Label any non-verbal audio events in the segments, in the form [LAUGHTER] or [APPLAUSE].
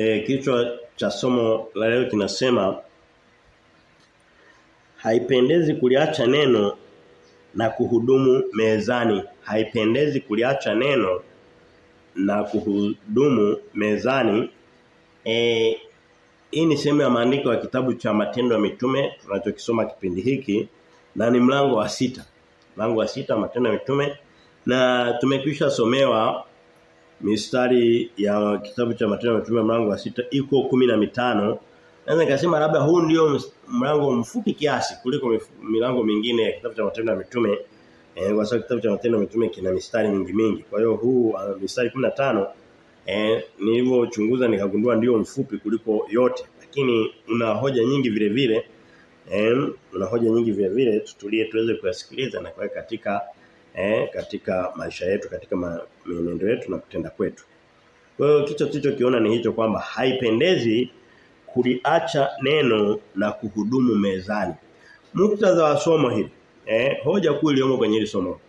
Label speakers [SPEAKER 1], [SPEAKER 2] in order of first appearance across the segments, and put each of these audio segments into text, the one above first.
[SPEAKER 1] E, kichwa cha somo la leo kinasema haipendezi kuliacha neno na kuhudumu mezani. Haipendezi kuliacha neno na kuhudumu mezani. E, hii ni sehemu ya maandiko ya kitabu cha Matendo ya Mitume tunachokisoma kipindi hiki na ni mlango wa sita. Mlango wa sita Matendo ya Mitume na tumekwisha somewa mistari ya kitabu cha Matendo ya Mitume mlango wa sita iko kumi na mitano Naweza nikasema labda huu ndio mlango mfupi kiasi kuliko milango mingine ya kitabu cha Matendo ya Mitume. Eh kwa sababu kitabu cha Matendo ya Mitume kina mistari mingi mingi. Kwa hiyo huu uh, mistari 15 eh nilivyochunguza nikagundua ndio mfupi kuliko yote. Lakini una hoja nyingi vile vile. Eh una hoja nyingi vile vile tutulie tuweze kuyasikiliza na kuweka katika eh katika maisha yetu katika mienendo yetu na kutenda kwetu. Kwa hiyo kicho kicho kiona ni hicho kwamba haipendezi kuliacha neno na kuhudumu mezani. Muktadha wa somo hili eh hoja kuu iliyomo kwenye hili somo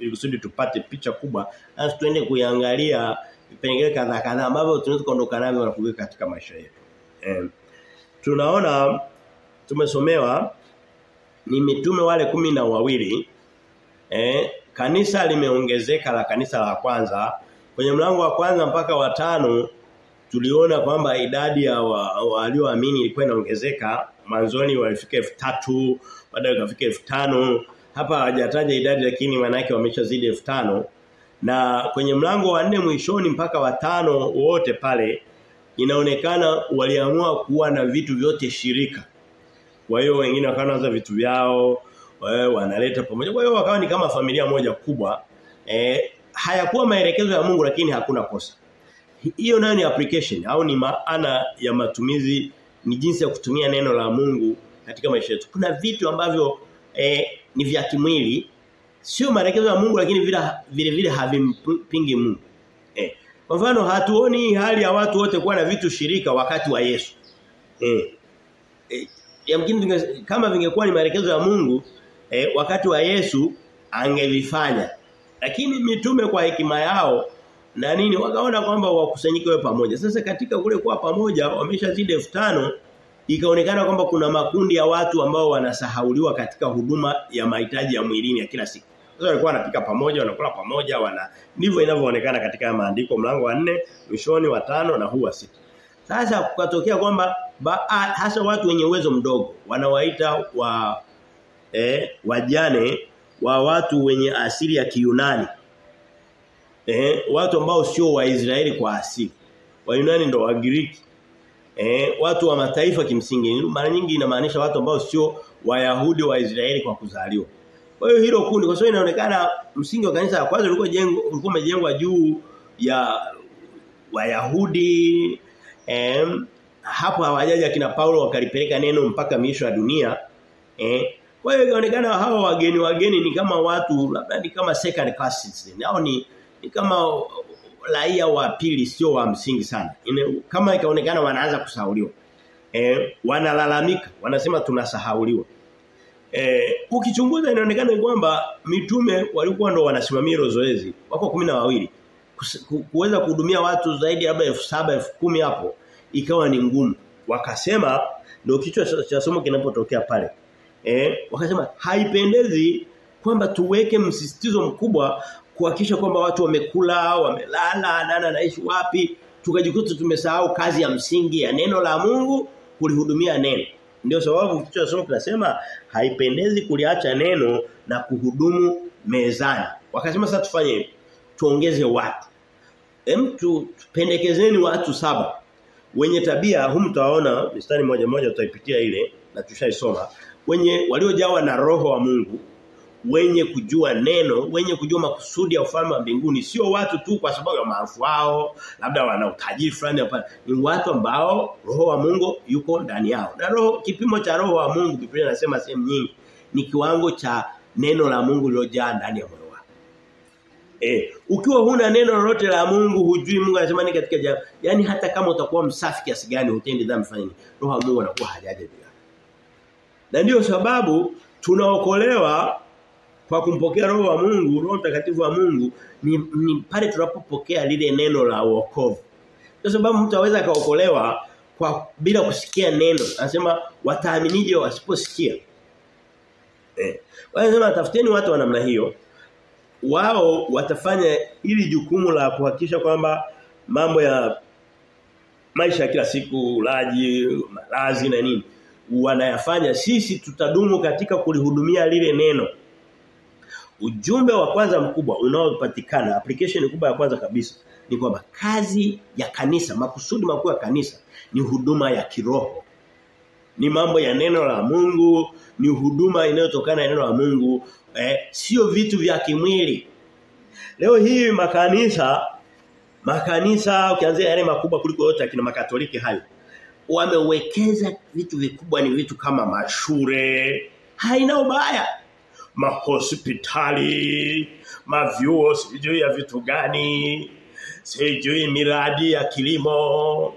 [SPEAKER 1] ili kusudi tupate picha kubwa na tuende kuiangalia vipengele kadhaa kadhaa ambavyo tunaweza kuondoka navyo na kuweka katika maisha yetu. Eh tunaona tumesomewa ni mitume wale kumi na wawili eh kanisa limeongezeka la kanisa la kwanza. Kwenye mlango wa kwanza mpaka watano tuliona kwamba idadi ya walioamini wa ilikuwa inaongezeka. Mwanzoni walifika 3000 baadaye ikafika 5000 hapa hawajataja idadi lakini manake wameshazidi 5000 na kwenye mlango wa nne mwishoni mpaka watano wote pale inaonekana waliamua kuwa na vitu vyote shirika. Kwa hiyo wengine wakaanza vitu vyao wanaleta pamoja kwa hiyo wakawa ni kama familia moja kubwa eh hayakuwa maelekezo ya Mungu lakini hakuna kosa hiyo nayo ni application au ni maana ya matumizi ni jinsi ya kutumia neno la Mungu katika maisha yetu. Kuna vitu ambavyo eh, ni vya kimwili sio maelekezo ya Mungu lakini vile vile, vile havimpingi Mungu. Eh. Kwa mfano hatuoni hali ya watu wote kuwa na vitu shirika wakati wa Yesu. Eh. eh yamkini kama vingekuwa ni maelekezo ya Mungu eh, wakati wa Yesu angevifanya. Lakini mitume kwa hekima yao na nini wakaona kwamba wakusanyike wao pamoja. Sasa katika kule kuwa pamoja wameshazidi 5000 ikaonekana kwamba kuna makundi ya watu ambao wanasahauliwa katika huduma ya mahitaji ya mwilini ya kila siku. Sasa walikuwa wanapika pamoja, wanakula pamoja, wana ndivyo inavyoonekana katika maandiko mlango wa 4, mwishoni wa tano na huu wa sita. Sasa kukatokea kwamba hasa watu wenye uwezo mdogo wanawaita wa eh wajane wa watu wenye asili ya kiunani eh, watu ambao sio Waisraeli kwa asili. Wayunani ndo Wagiriki. Eh, watu wa mataifa kimsingi mara nyingi inamaanisha watu ambao sio Wayahudi wa Israeli kwa kuzaliwa. Kwa hiyo hilo kundi kwa sababu inaonekana msingi wa kanisa la kwanza ulikuwa jengo ulikuwa umejengwa juu ya Wayahudi eh, hapo hawajaja kina Paulo wakalipeleka neno mpaka miisho ya dunia. Eh, kwa hiyo inaonekana hawa wageni wageni ni kama watu labda ni kama second class citizen Hao ni ni kama raia wa pili sio wa msingi sana. Ine, kama ikaonekana wanaanza kusahauliwa. Eh wanalalamika, wanasema tunasahauliwa. Eh ukichunguza inaonekana kwamba mitume walikuwa ndo wanasimamia hilo zoezi. Wako kumi na wawili kuweza kuhudumia watu zaidi labda 7000 kumi hapo ikawa ni ngumu. Wakasema ndio kichwa cha somo kinapotokea pale. Eh wakasema haipendezi kwamba tuweke msisitizo mkubwa kuhakikisha kwamba watu wamekula, wamelala, nana naishi wapi, tukajikuta tumesahau kazi ya msingi ya neno la Mungu kulihudumia neno. Ndio sababu kichwa cha somo kinasema haipendezi kuliacha neno na kuhudumu mezani. Wakasema sasa tufanye. Tuongeze watu. Hem tu pendekezeni watu saba wenye tabia humtaona mstari moja moja tutaipitia ile na tushaisoma wenye waliojawa na roho wa Mungu wenye kujua neno, wenye kujua makusudi ya ufalme wa mbinguni, sio watu tu kwa sababu ya maarufu wao, labda wana utajiri fulani hapa. Ni watu ambao roho wa Mungu yuko ndani yao. Na roho kipimo cha roho wa Mungu Biblia inasema sehemu nyingi ni kiwango cha neno la Mungu lilojaa ndani ya moyo wako. Eh, ukiwa huna neno lolote la Mungu, hujui Mungu anasema nini katika jamii. Yaani hata kama utakuwa msafi kiasi gani utendi dhambi fanya nini? Roho wa Mungu anakuwa hajaja juu Na ndiyo sababu tunaokolewa kwa kumpokea roho wa Mungu, roho mtakatifu wa Mungu ni, ni pale tunapopokea lile neno la wokovu. Kwa sababu mtu aweza kaokolewa kwa bila kusikia neno. Anasema wataaminije wasiposikia? Eh. Wanasema tafuteni watu wa namna hiyo. Wao watafanya ili jukumu la kuhakikisha kwamba mambo ya maisha ya kila siku, ulaji, malazi na nini wanayafanya sisi tutadumu katika kulihudumia lile neno. Ujumbe wa kwanza mkubwa unaopatikana application kubwa ya kwanza kabisa ni kwamba kazi ya kanisa, makusudi makuu ya kanisa ni huduma ya kiroho. Ni mambo ya neno la Mungu, ni huduma inayotokana na neno la Mungu, eh, sio vitu vya kimwili. Leo hii makanisa makanisa ukianzia yale makubwa kuliko yote akina makatoliki hayo wamewekeza vitu vikubwa ni vitu kama mashure haina ubaya. Mahospitali mavyuo sijui ya vitu gani sijui miradi ya kilimo.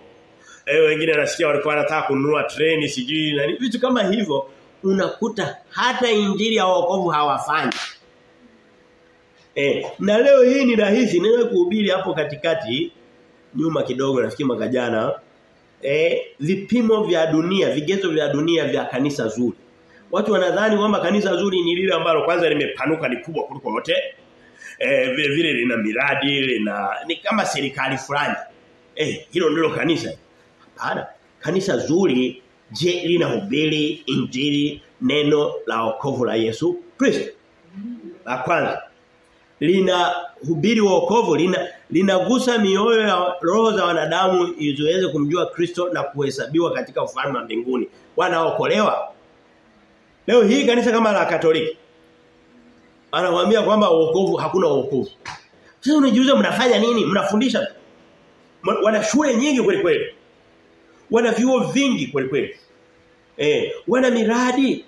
[SPEAKER 1] Eh wengine nasikia walikuwa wanataka kununua treni sijui na vitu kama hivyo unakuta hata injili ya wokovu hawafanyi. Eh, na leo hii ni rahisi niwe kuhubiri hapo katikati nyuma kidogo nafikiri mwaka jana eh vipimo vya dunia, vigezo vya dunia vya kanisa zuri. Watu wanadhani kwamba kanisa zuri ni lile ambalo kwanza limepanuka ni kubwa kuliko yote. Eh vile vile lina miradi, lina ni kama serikali fulani. Eh hilo ndilo kanisa. Hapana. Kanisa zuri je linahubiri injili neno la wokovu la Yesu Kristo. La kwanza lina hubiri wokovu lina linagusa mioyo ya roho za wanadamu iziweze kumjua Kristo na kuhesabiwa katika ufalme wa mbinguni. Wanaokolewa leo hii kanisa kama la Katoliki anawaambia kwamba wokovu hakuna wokovu. Sasa unajiuliza mnafanya nini? Mnafundisha. Wana shule nyingi kweli kweli. Wana vyuo vingi kweli kweli. Eh wana miradi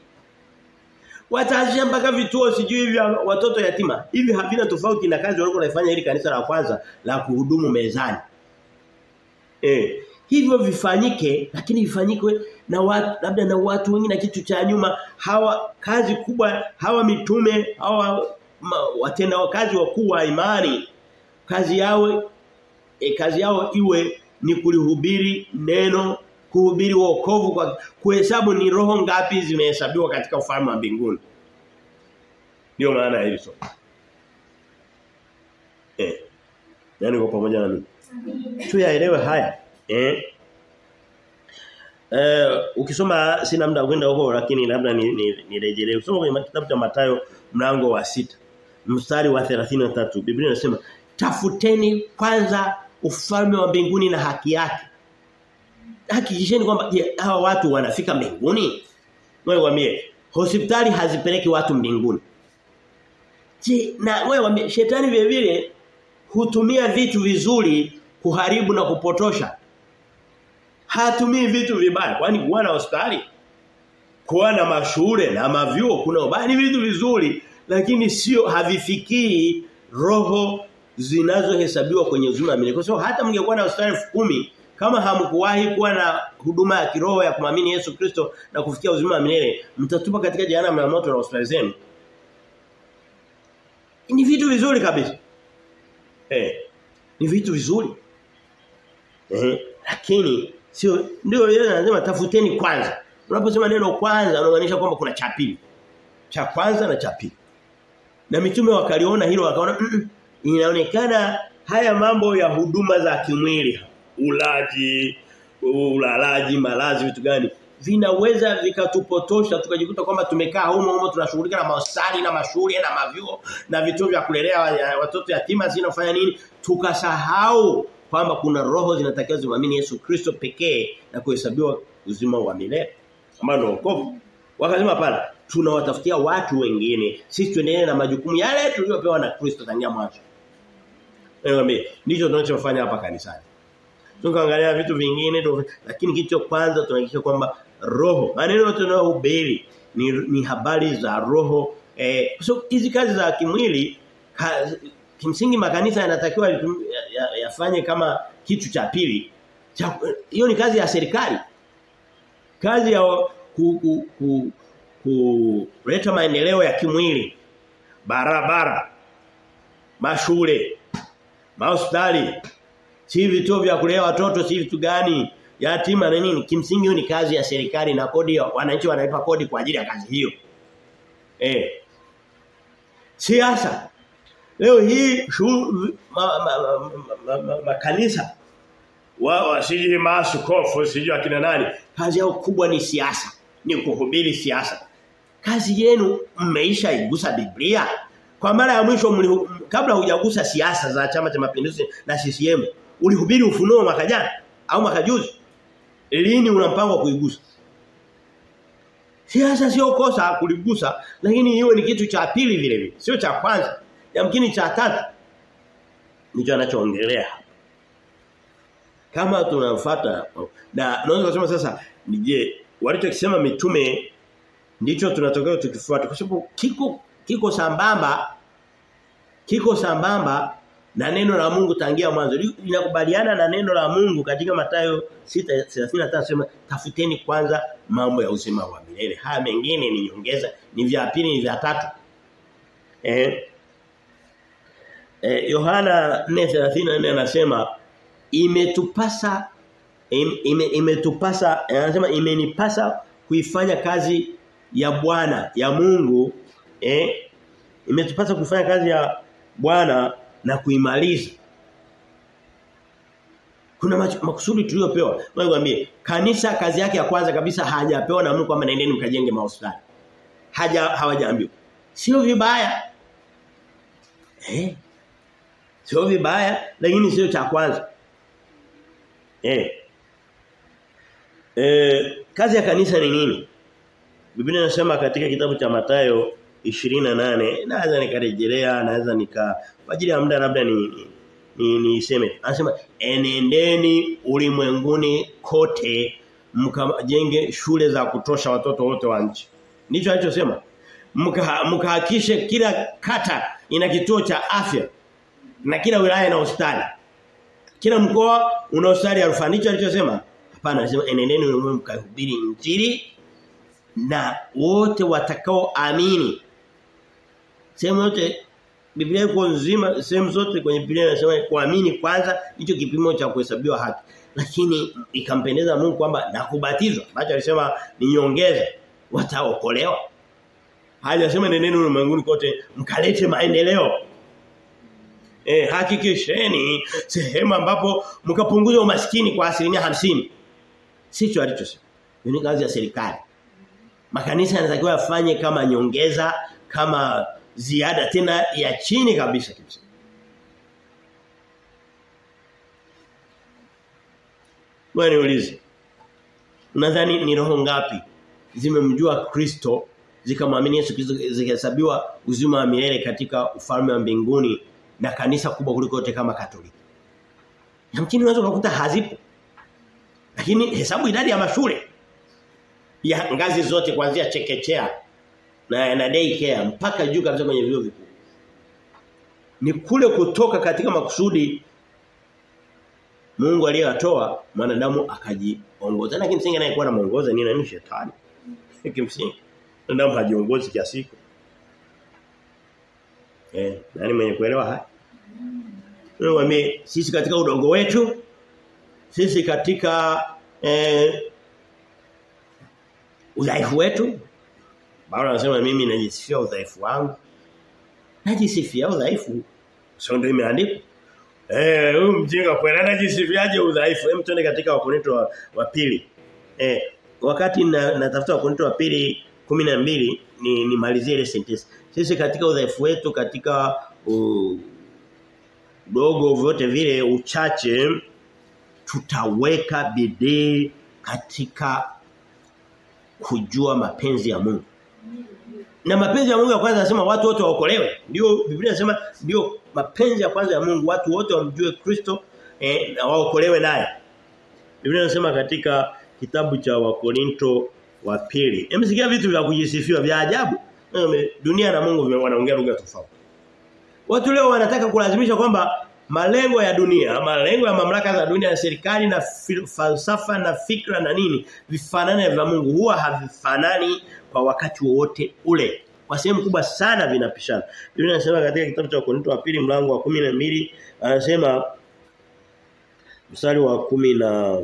[SPEAKER 1] Wataanzisha mpaka vituo sijui vya watoto yatima. Hivi havina tofauti na kazi walikuwa wanaifanya hili kanisa la kwanza la kuhudumu mezani. Eh, hivyo vifanyike lakini vifanyike na watu labda na watu wengine na kitu cha nyuma hawa kazi kubwa hawa mitume hawa ma, watenda kazi wakuu wa imani kazi yao e, kazi yao iwe ni kulihubiri neno kuhubiri wokovu kwa kuhesabu ni roho ngapi zimehesabiwa katika ufalme wa mbinguni. Ndio maana ya hilo. Eh. Nani kwa pamoja nami? Tuyaelewe haya. Eh. Eh ukisoma sina muda kwenda huko lakini labda nirejelee. Ni, ni Soma kwenye kitabu cha Mathayo mlango wa sita mstari wa 33 Biblia inasema tafuteni kwanza ufalme wa mbinguni na haki yake hakikisheni kwamba je hawa watu wanafika mbinguni? Wewe waambie hospitali hazipeleki watu mbinguni. Je na wewe waambie shetani vile vile hutumia vitu vizuri kuharibu na kupotosha. Hatumii vitu vibaya kwani kuwa na hospitali kuwa na mashule na mavyuo kuna ubaya ni vitu vizuri lakini sio havifikii roho zinazohesabiwa kwenye uzima wa milele. Kwa sababu hata mngekuwa na hospitali kumi kama hamkuwahi kuwa na huduma ya kiroho ya kumamini Yesu Kristo na kufikia uzima wa milele, mtatupa katika jehanamu ya moto na hospitali zenu. Ni vitu vizuri kabisa. Eh. Ni vitu vizuri. Eh, lakini sio ndio yeye anasema tafuteni kwanza. Unaposema neno kwanza unamaanisha kwamba kuna cha pili. Cha kwanza na cha pili. Na mitume wakaliona hilo wakaona mm -mm, inaonekana haya mambo ya huduma za kimwili ulaji, ulalaji, malazi vitu gani vinaweza vikatupotosha tukajikuta kwamba tumekaa humo humo tunashughulika na mahospitali na mashule na mavyuo na vituo vya kulelea watoto yatima zinafanya nini tukasahau kwamba kuna roho zinatakiwa zimwamini Yesu Kristo pekee na kuhesabiwa uzima wa milele. Ambao ndio wokovu. Wakasema pala tunawatafutia watu wengine sisi tuendelee na majukumu yale tuliyopewa na Kristo tangia mwanzo. Niambie, ndicho tunachofanya hapa kanisani. Tukaangalia vitu vingine tu, lakini kicho kwanza tunahakikisha kwamba roho, maneno tunayohubiri ni, ni habari za roho eh so hizi kazi za kimwili ka, kimsingi makanisa yanatakiwa yafanye ya, ya kama kitu cha pili. Hiyo ni kazi ya serikali. Kazi ya ku, ku, ku, kuleta maendeleo ya kimwili. Barabara, mashule, mahospitali Si vituo vya kulea watoto si vitu gani? Yatima na nini? Kimsingi hiyo ni kazi ya serikali na kodi wananchi wanalipa kodi kwa ajili ya kazi hiyo. Eh. Siasa. Leo hii makanisa ma, ma, ma, ma, ma, kanisa wao siji maaskofu siji akina nani kazi yao kubwa ni siasa ni kuhubiri siasa kazi yenu mmeisha igusa Biblia kwa mara ya mwisho kabla hujagusa siasa za chama cha mapinduzi na CCM ulihubiri ufunuo mwaka jana au mwaka juzi? Lini una mpango wa kuigusa? Siasa sio kosa kuligusa lakini iwe ni kitu cha pili vile vile sio cha kwanza yamkini cha tatu. Ndicho anachoongelea kama tunafuata na naweza kusema sasa je walichokisema mitume ndicho tunatokea tukifuata? Kwa sababu kiko kiko sambamba kiko sambamba na neno la Mungu tangia mwanzo. Linakubaliana na neno la Mungu katika Mathayo 6:35 sema tafuteni kwanza mambo ya uzima wa milele. Haya mengine ni nyongeza ni vya pili ni vya tatu. Eh Eh Yohana 4:34 anasema imetupasa ime, imetupasa anasema imenipasa kuifanya kazi ya Bwana ya Mungu. Eh imetupasa kufanya kazi ya Bwana na kuimaliza kuna makusudi tuliyopewa Mwambie kanisa kazi yake ya kwanza kabisa hajapewa na Mungu kwamba naendeni mkajenge mahospitali haja hawajaambiwa sio vibaya eh Sio vibaya lakini sio cha kwanza. Eh. Eh kazi ya kanisa ni nini? Biblia inasema katika kitabu cha Mathayo 28 naweza nikarejelea naweza nika kwa ajili ya muda labda ni ni niseme anasema enendeni ulimwenguni kote mkajenge shule za kutosha watoto wote wa nchi. Ndicho alichosema. Mkahakishe kila kata ina kituo cha afya na kila wilaya ina hospitali. Kila mkoa una hospitali ya rufaa. Ndicho alichosema. Hapana, anasema enendeni ulimwenguni mkahubiri injili na wote watakao amini. Sehemu yote Biblia iko nzima sehemu zote kwenye Biblia inasema kuamini kwanza hicho kipimo cha kuhesabiwa haki. Lakini ikampendeza Mungu kwamba na kubatizwa. Baada alisema ni nyongeza wataokolewa. Hajasema nendeni ulimwenguni kote mkalete maendeleo. Eh hakikisheni sehemu ambapo mkapunguza umaskini kwa asilimia hamsini Sicho alichosema. Ni kazi ya serikali. Makanisa yanatakiwa yafanye kama nyongeza, kama ziada tena ya chini kabisa kabisa. Wewe niulize. Unadhani ni roho ngapi zimemjua Kristo zikamwamini Yesu Kristo zikahesabiwa uzima wa milele katika ufalme wa mbinguni na kanisa kubwa kuliko yote kama Katoliki. Yamkini unaweza kukuta hazipo. Lakini hesabu idadi ya mashule ya ngazi zote kuanzia chekechea na na daycare mpaka juu kabisa kwenye vyuo vikuu. Ni kule kutoka katika makusudi Mungu aliyotoa mwanadamu akajiongoza na kimsingi anayekuwa na mwongoza ni nani shetani. [LAUGHS] Kimsingi mwanadamu hajiongozi kiasi hicho. Eh, nani mwenye kuelewa haya? Wewe wame sisi katika udongo wetu sisi katika eh, udhaifu wetu Baba anasema mimi najisifia udhaifu wangu. Najisifia udhaifu. Sio ndio imeandikwa? Eh, huyu mjinga kweli anajisifiaje udhaifu? Hem tuende katika wakorinto wa, wa pili. Eh, wakati na, natafuta wakorinto wa pili 12 ni nimalizie ile sentence. Sisi katika udhaifu wetu katika dogo vyote vile uchache tutaweka bidii katika kujua mapenzi ya Mungu. Na mapenzi ya Mungu ya kwanza anasema watu wote waokolewe. Ndio Biblia inasema ndio mapenzi ya kwanza ya Mungu watu wote wamjue Kristo eh, na waokolewe naye. Biblia inasema katika kitabu cha Wakorinto wa pili. Emsikia vitu vya kujisifia vya ajabu. Dunia na Mungu wanaongea lugha tofauti. Watu leo wanataka kulazimisha kwamba malengo ya dunia, malengo ya mamlaka za dunia na serikali na falsafa na fikra na nini vifanane vya Mungu huwa havifanani kwa wakati wowote ule. Kwa sehemu kubwa sana vinapishana. Biblia inasema katika kitabu cha Wakorintho wa pili mlango wa 12 anasema mstari wa kumi na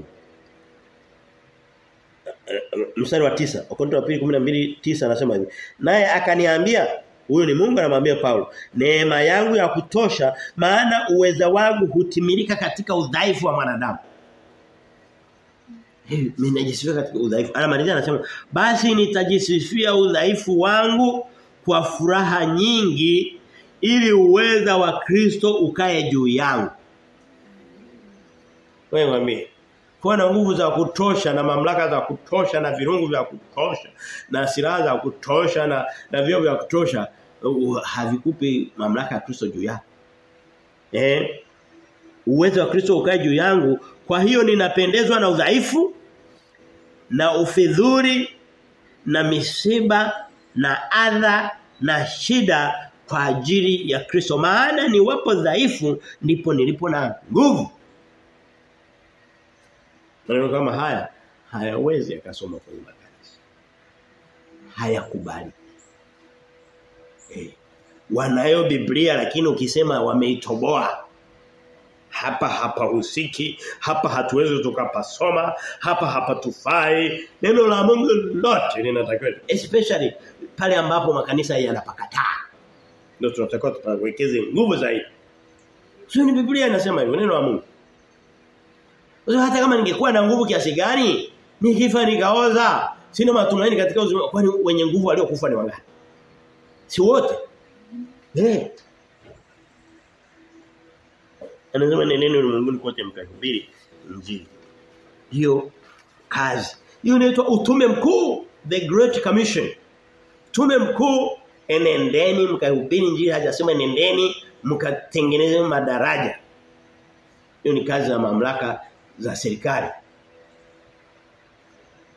[SPEAKER 1] mstari wa tisa Wakorintho wa pili 12 tisa anasema hivi naye akaniambia huyo ni Mungu anamwambia Paulo neema yangu ya kutosha maana uweza wangu hutimilika katika udhaifu wa mwanadamu. Mimi najisifia katika udhaifu. Anamalizia anasema basi nitajisifia udhaifu wangu kwa furaha nyingi ili uweza wa Kristo ukae juu yangu. Wewe mwambie kuwa na nguvu za kutosha na mamlaka za kutosha na virungu vya kutosha na silaha za kutosha na na vyo vya kutosha uh, havikupi mamlaka ya Kristo juu yako. Eh? Uwezo wa Kristo ukae juu yangu, kwa hiyo ninapendezwa na udhaifu na ufidhuri na misiba na adha na shida kwa ajili ya Kristo. Maana ni wapo dhaifu ndipo nilipo na nguvu. Maneno kama haya hayawezi akasoma kwenye makanisa. Hayakubali. Eh. Wanayo Biblia lakini ukisema wameitoboa hapa hapa husiki, hapa hatuwezi tukapasoma, hapa hapa tufai. Neno la Mungu lote linatakiwa especially pale ambapo makanisa yanapakataa. Ndio tunatakiwa tupawekeze nguvu zaidi. Sio ni Biblia inasema hivyo neno la Mungu. Hata kama ningekuwa na nguvu kiasi gani, nikifa nikaoza, sina matumaini katika uzima kwani wenye nguvu waliokufa ni wangapi? Si wote. Eh. Anasema neno ulimwenguni kote mkahubiri injili. Hiyo kazi. Hiyo inaitwa utume mkuu, the great commission. Tume mkuu enendeni mkahubiri injili hajasema nendeni mkatengeneze madaraja. Hiyo ni kazi ya mamlaka za serikali.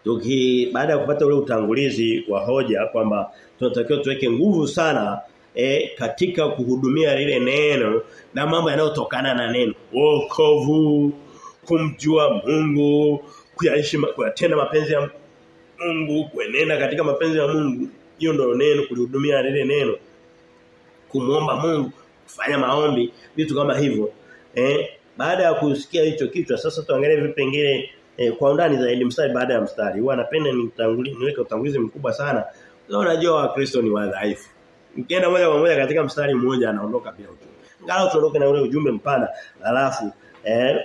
[SPEAKER 1] Tuki baada ya kupata ule utangulizi wa hoja kwamba tunatakiwa tuweke nguvu sana e, katika kuhudumia lile neno na mambo yanayotokana na neno. Wokovu, kumjua Mungu, kuyaishi kuyatenda mapenzi ya Mungu, kuenenda katika mapenzi ya Mungu. Hiyo ndio neno kulihudumia lile neno. Kumuomba Mungu, kufanya maombi, vitu kama hivyo. Eh, baada ya kusikia hicho kichwa sasa tuangalie vipengele eh, kwa undani zaidi mstari baada ya mstari. Huwa napenda nitangulie niweke utangulizi mkubwa sana. Leo unajua wakristo ni wadhaifu. Ukienda moja kwa moja katika mstari mmoja anaondoka bila ujumbe. Ngalo tuondoke na ule ujumbe mpana alafu eh,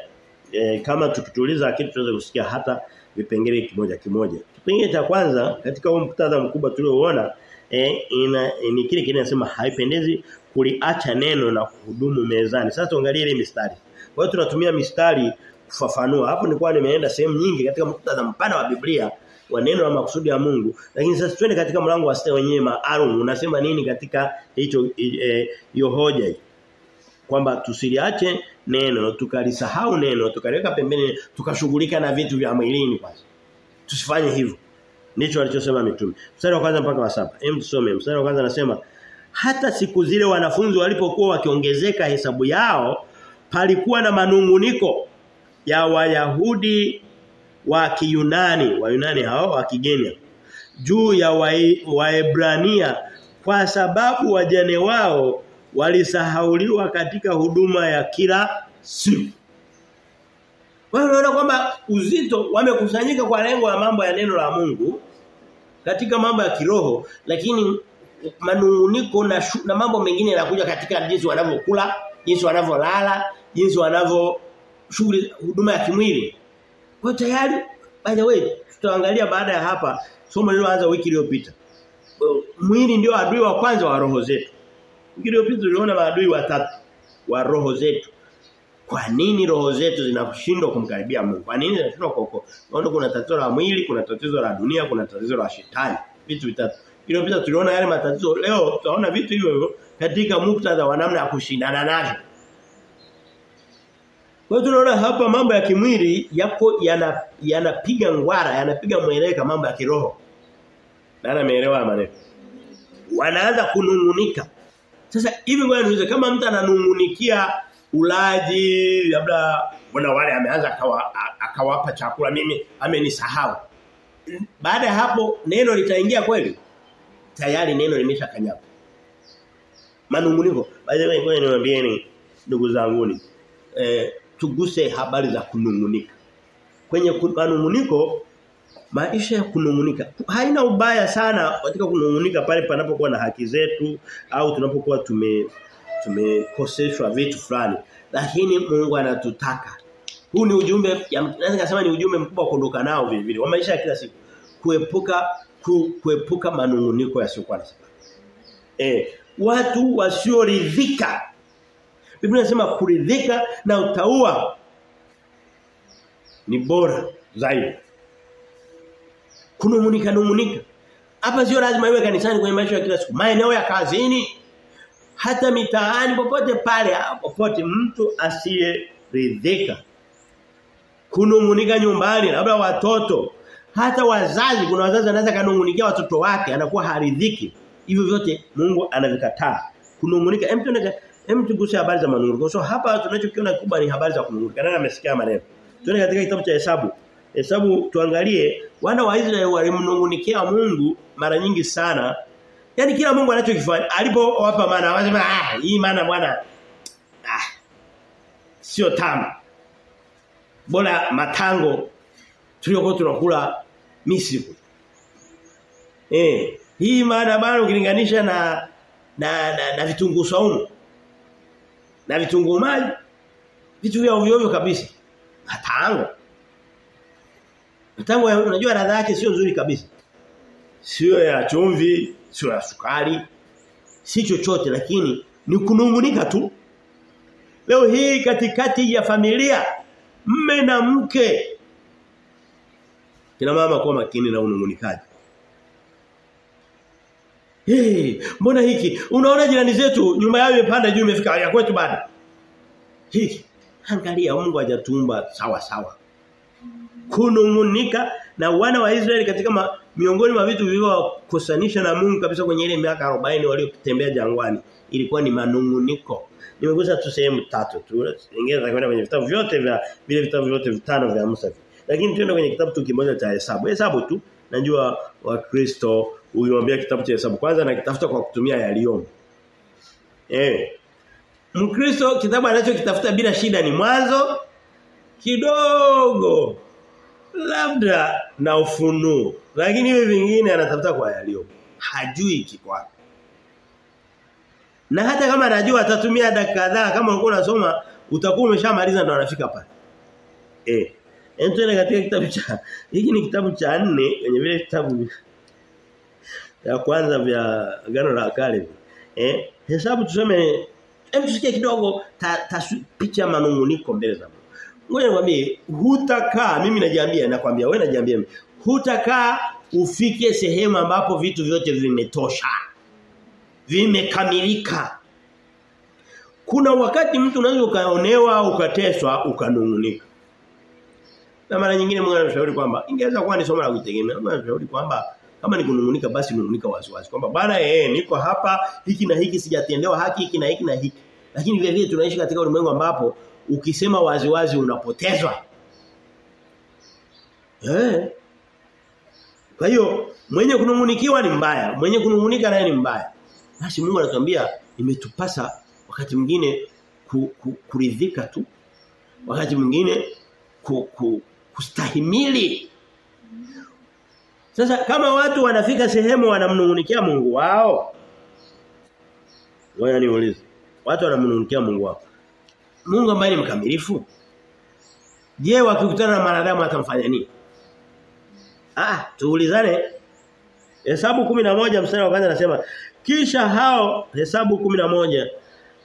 [SPEAKER 1] eh, kama tukituliza akili tunaweza kusikia hata vipengele kimoja kimoja. Kipengele cha kwanza katika huo mkutadha mkubwa tulioona eh, ina ni kile kinasema haipendezi kuliacha neno na kuhudumu mezani. Sasa tuangalie ile mistari. Kwa hiyo tunatumia mistari kufafanua. Hapo nilikuwa nimeenda sehemu nyingi katika muktadha mpana wa Biblia wa neno la makusudi ya Mungu. Lakini sasa twende katika mlango wa sita wenyewe maalum. Unasema nini katika hicho hiyo e, hoja? Kwamba tusiliache neno, tukalisahau neno, tukaliweka pembeni, tukashughulika na vitu vya mwilini kwanza. Tusifanye hivyo. Ndicho alichosema mitume. Mstari wa kwanza mpaka wa saba. Hem tusome. Mstari wa kwanza anasema hata siku zile wanafunzi walipokuwa wakiongezeka hesabu yao palikuwa na manunguniko ya Wayahudi wa Kiyunani, Wayunani hao wa kigeni juu ya Waebrania kwa sababu wajane wao walisahauliwa katika huduma ya kila siku. Wao wanaona kwamba uzito wamekusanyika kwa lengo la mambo ya neno la Mungu katika mambo ya kiroho lakini manunguniko na, na mambo mengine yanakuja katika jinsi wanavyokula, jinsi wanavyolala, jinsi wanavyo shughuli huduma ya kimwili. Kwa tayari by the way tutaangalia baada ya hapa somo lililoanza wiki iliyopita. Mwili ndio adui wa kwanza wa roho zetu. Wiki iliyopita tuliona maadui watatu wa roho zetu. Kwa nini roho zetu zinashindwa kumkaribia Mungu? Kwa nini zinashindwa kuokoka? Naona kuna tatizo la mwili, kuna tatizo la dunia, kuna tatizo la shetani. Vitu vitatu. Iliyopita tuliona yale matatizo. Leo tutaona vitu hivyo hivyo katika muktadha wa namna ya kushindana navyo. Kwa hiyo tunaona hapa mambo ya kimwili yapo yanapiga yana ngwara, yanapiga mweleka mambo ya kiroho. Nani ameelewa maneno? Wanaanza kunungunika. Sasa hivi ngoja niulize kama mtu ananungunikia ulaji labda wana wale ameanza akawa, akawapa chakula mimi amenisahau. Baada ya hapo neno litaingia kweli? Tayari neno limeshakanyaga. Manunguniko. By the way ngoja niwaambieni ndugu zanguni. Eh tuguse habari za kunungunika. Kwenye manunguniko maisha ya kunungunika haina ubaya sana katika kunungunika pale panapokuwa na haki zetu au tunapokuwa tume tumekoseshwa vitu fulani. Lakini Mungu anatutaka. Huu ni ujumbe naweza kusema ni ujumbe mkubwa kuondoka nao vile vile wa maisha ya kila siku. Kuepuka ku, kuepuka manunguniko yasiyokuwa na sababu. Eh watu wasioridhika Biblia inasema kuridhika na utaua ni bora zaidi. Kunumunika numunika. Hapa sio lazima iwe kanisani kwenye maisha ya kila siku. Maeneo ya kazini hata mitaani popote pale popote mtu asiyeridhika. Kunumunika nyumbani labda watoto. Hata wazazi kuna wazazi anaweza kanungunikia watoto wake anakuwa haridhiki. Hivyo vyote Mungu anavikataa. Kunung'unika hem hem tuguse habari za manunguniko so hapa tunachokiona kubwa ni habari za kunungunika nani amesikia maneno tuone katika kitabu cha hesabu hesabu tuangalie wana wa Israeli walimnungunikia Mungu mara nyingi sana Yaani kila Mungu anachokifanya alipowapa maana wanasema ah hii maana bwana ah sio tamu. Bora matango tuliokuwa tunakula Misri. Eh, hii maana bwana ukilinganisha na na na, na vitunguu saumu. Na vitunguu maji vitu vya ovyo kabisa. Matango. Matango unajua ladha yake sio nzuri kabisa. Sio ya chumvi, sio ya sukari, si chochote lakini ni kunungunika tu. Leo hii katikati ya familia mme na mke kina mama kwa makini na unungunikaji. Hey, mbona hiki? Unaona jirani zetu nyumba yao imepanda juu imefika ya kwetu bado. Hiki. Angalia Mungu hajatumba sawa sawa. Kunungunika na wana wa Israeli katika ma, miongoni mwa vitu vilivyokusanisha na Mungu kabisa kwenye ile miaka 40 waliotembea jangwani ilikuwa ni manunguniko. Nimegusa tu sehemu tatu tu. Ingine kwenda kwenye vitabu vyote vya vile vitabu vyote vitano vya Musa. Lakini tuende kwenye kitabu tu kimoja cha hesabu. Hesabu tu najua wakristo uliwaambia kitabu cha hesabu. Kwanza na kitafuta kwa kutumia yaliyomo. Eh. Mkristo kitabu anachokitafuta bila shida ni mwanzo kidogo. Labda na ufunuo. Lakini hivi vingine anatafuta kwa yaliyo hajui kiko wapi na hata kama anajua atatumia dakika kadhaa. Kama ulikuwa unasoma utakuwa umeshamaliza ndo anafika pale. Eh. Entwele katika kitabu cha hiki ni kitabu cha 4 kwenye vile vitabu ya kwanza vya gano la kale eh hesabu tuseme hebu tusikie kidogo ta, ta, picha manunguniko mbele za Mungu Ngoja nikwambie hutakaa mimi najiambia nakwambia wewe najiambia hutakaa ufike sehemu ambapo vitu vyote vimetosha. Vimekamilika. Kuna wakati mtu unaweza ukaonewa ukateswa ukanungunika. Na mara nyingine Mungu anashauri kwamba ingeweza kuwa ni somo la kujitegemea. Mungu anashauri kwamba kama ni kunungunika basi nungunika waziwazi kwamba bwana eh niko hapa hiki na hiki sijatendewa haki hiki na hiki na hiki. Lakini vile vile tunaishi katika ulimwengu ambapo ukisema waziwazi unapotezwa. Eh. Kwa hiyo mwenye kunungunikiwa ni mbaya, mwenye kunungunika naye ni mbaya. Basi Mungu anatuambia imetupasa wakati mwingine ku, ku, kuridhika tu. Wakati mwingine ku, ku, kustahimili. Sasa kama watu wanafika sehemu wanamnungunikia Mungu wao. Ngoja niulize. Watu wanamnungunikia Mungu wao. Mungu ambaye ni mkamilifu? Je, wakikutana na wanadamu atamfanya nini? Ah, tuulizane. Hesabu 11 mstari wa kwanza anasema kisha hao hesabu 11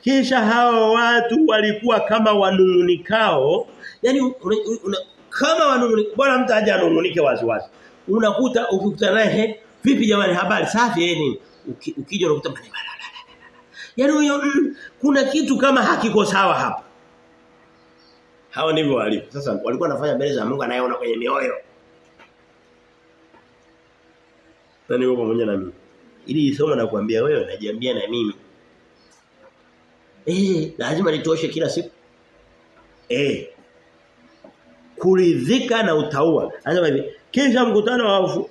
[SPEAKER 1] kisha hao watu walikuwa kama wanungunikao yani una, una, kama wanungunika bwana mtu aje anungunike wazi wazi unakuta ukikutana naye vipi jamani habari safi yani ukija unakuta yani huyo mm, kuna kitu kama hakiko sawa hapa Hawa ndivyo walivyo. Sasa walikuwa wanafanya mbele za Mungu anayeona kwenye mioyo. Nani wapo pamoja na mimi? Ili isoma na kuambia wewe najiambia na mimi. Eh, lazima nitoshe kila siku. Eh. Kuridhika na utaua. Anasema hivi, kisha mkutano wa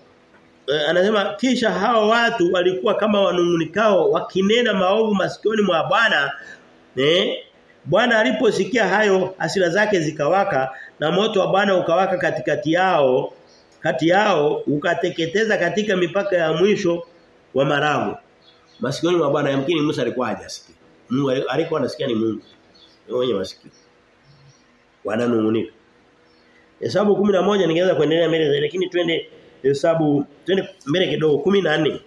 [SPEAKER 1] eh, anasema kisha hao watu walikuwa kama wanungunikao wakinena maovu masikioni mwa Bwana eh Bwana aliposikia hayo hasira zake zikawaka na moto wa Bwana ukawaka katikati yao kati yao ukateketeza katika mipaka ya mwisho wa marago. Masikioni mwa Bwana yamkini Musa alikuwa hajasikia. Mungu alikuwa anasikia ni Mungu. Wenye masikio. Wananungunika. Hesabu 11 ningeweza kuendelea mbele zaidi lakini twende hesabu twende mbele kidogo 14.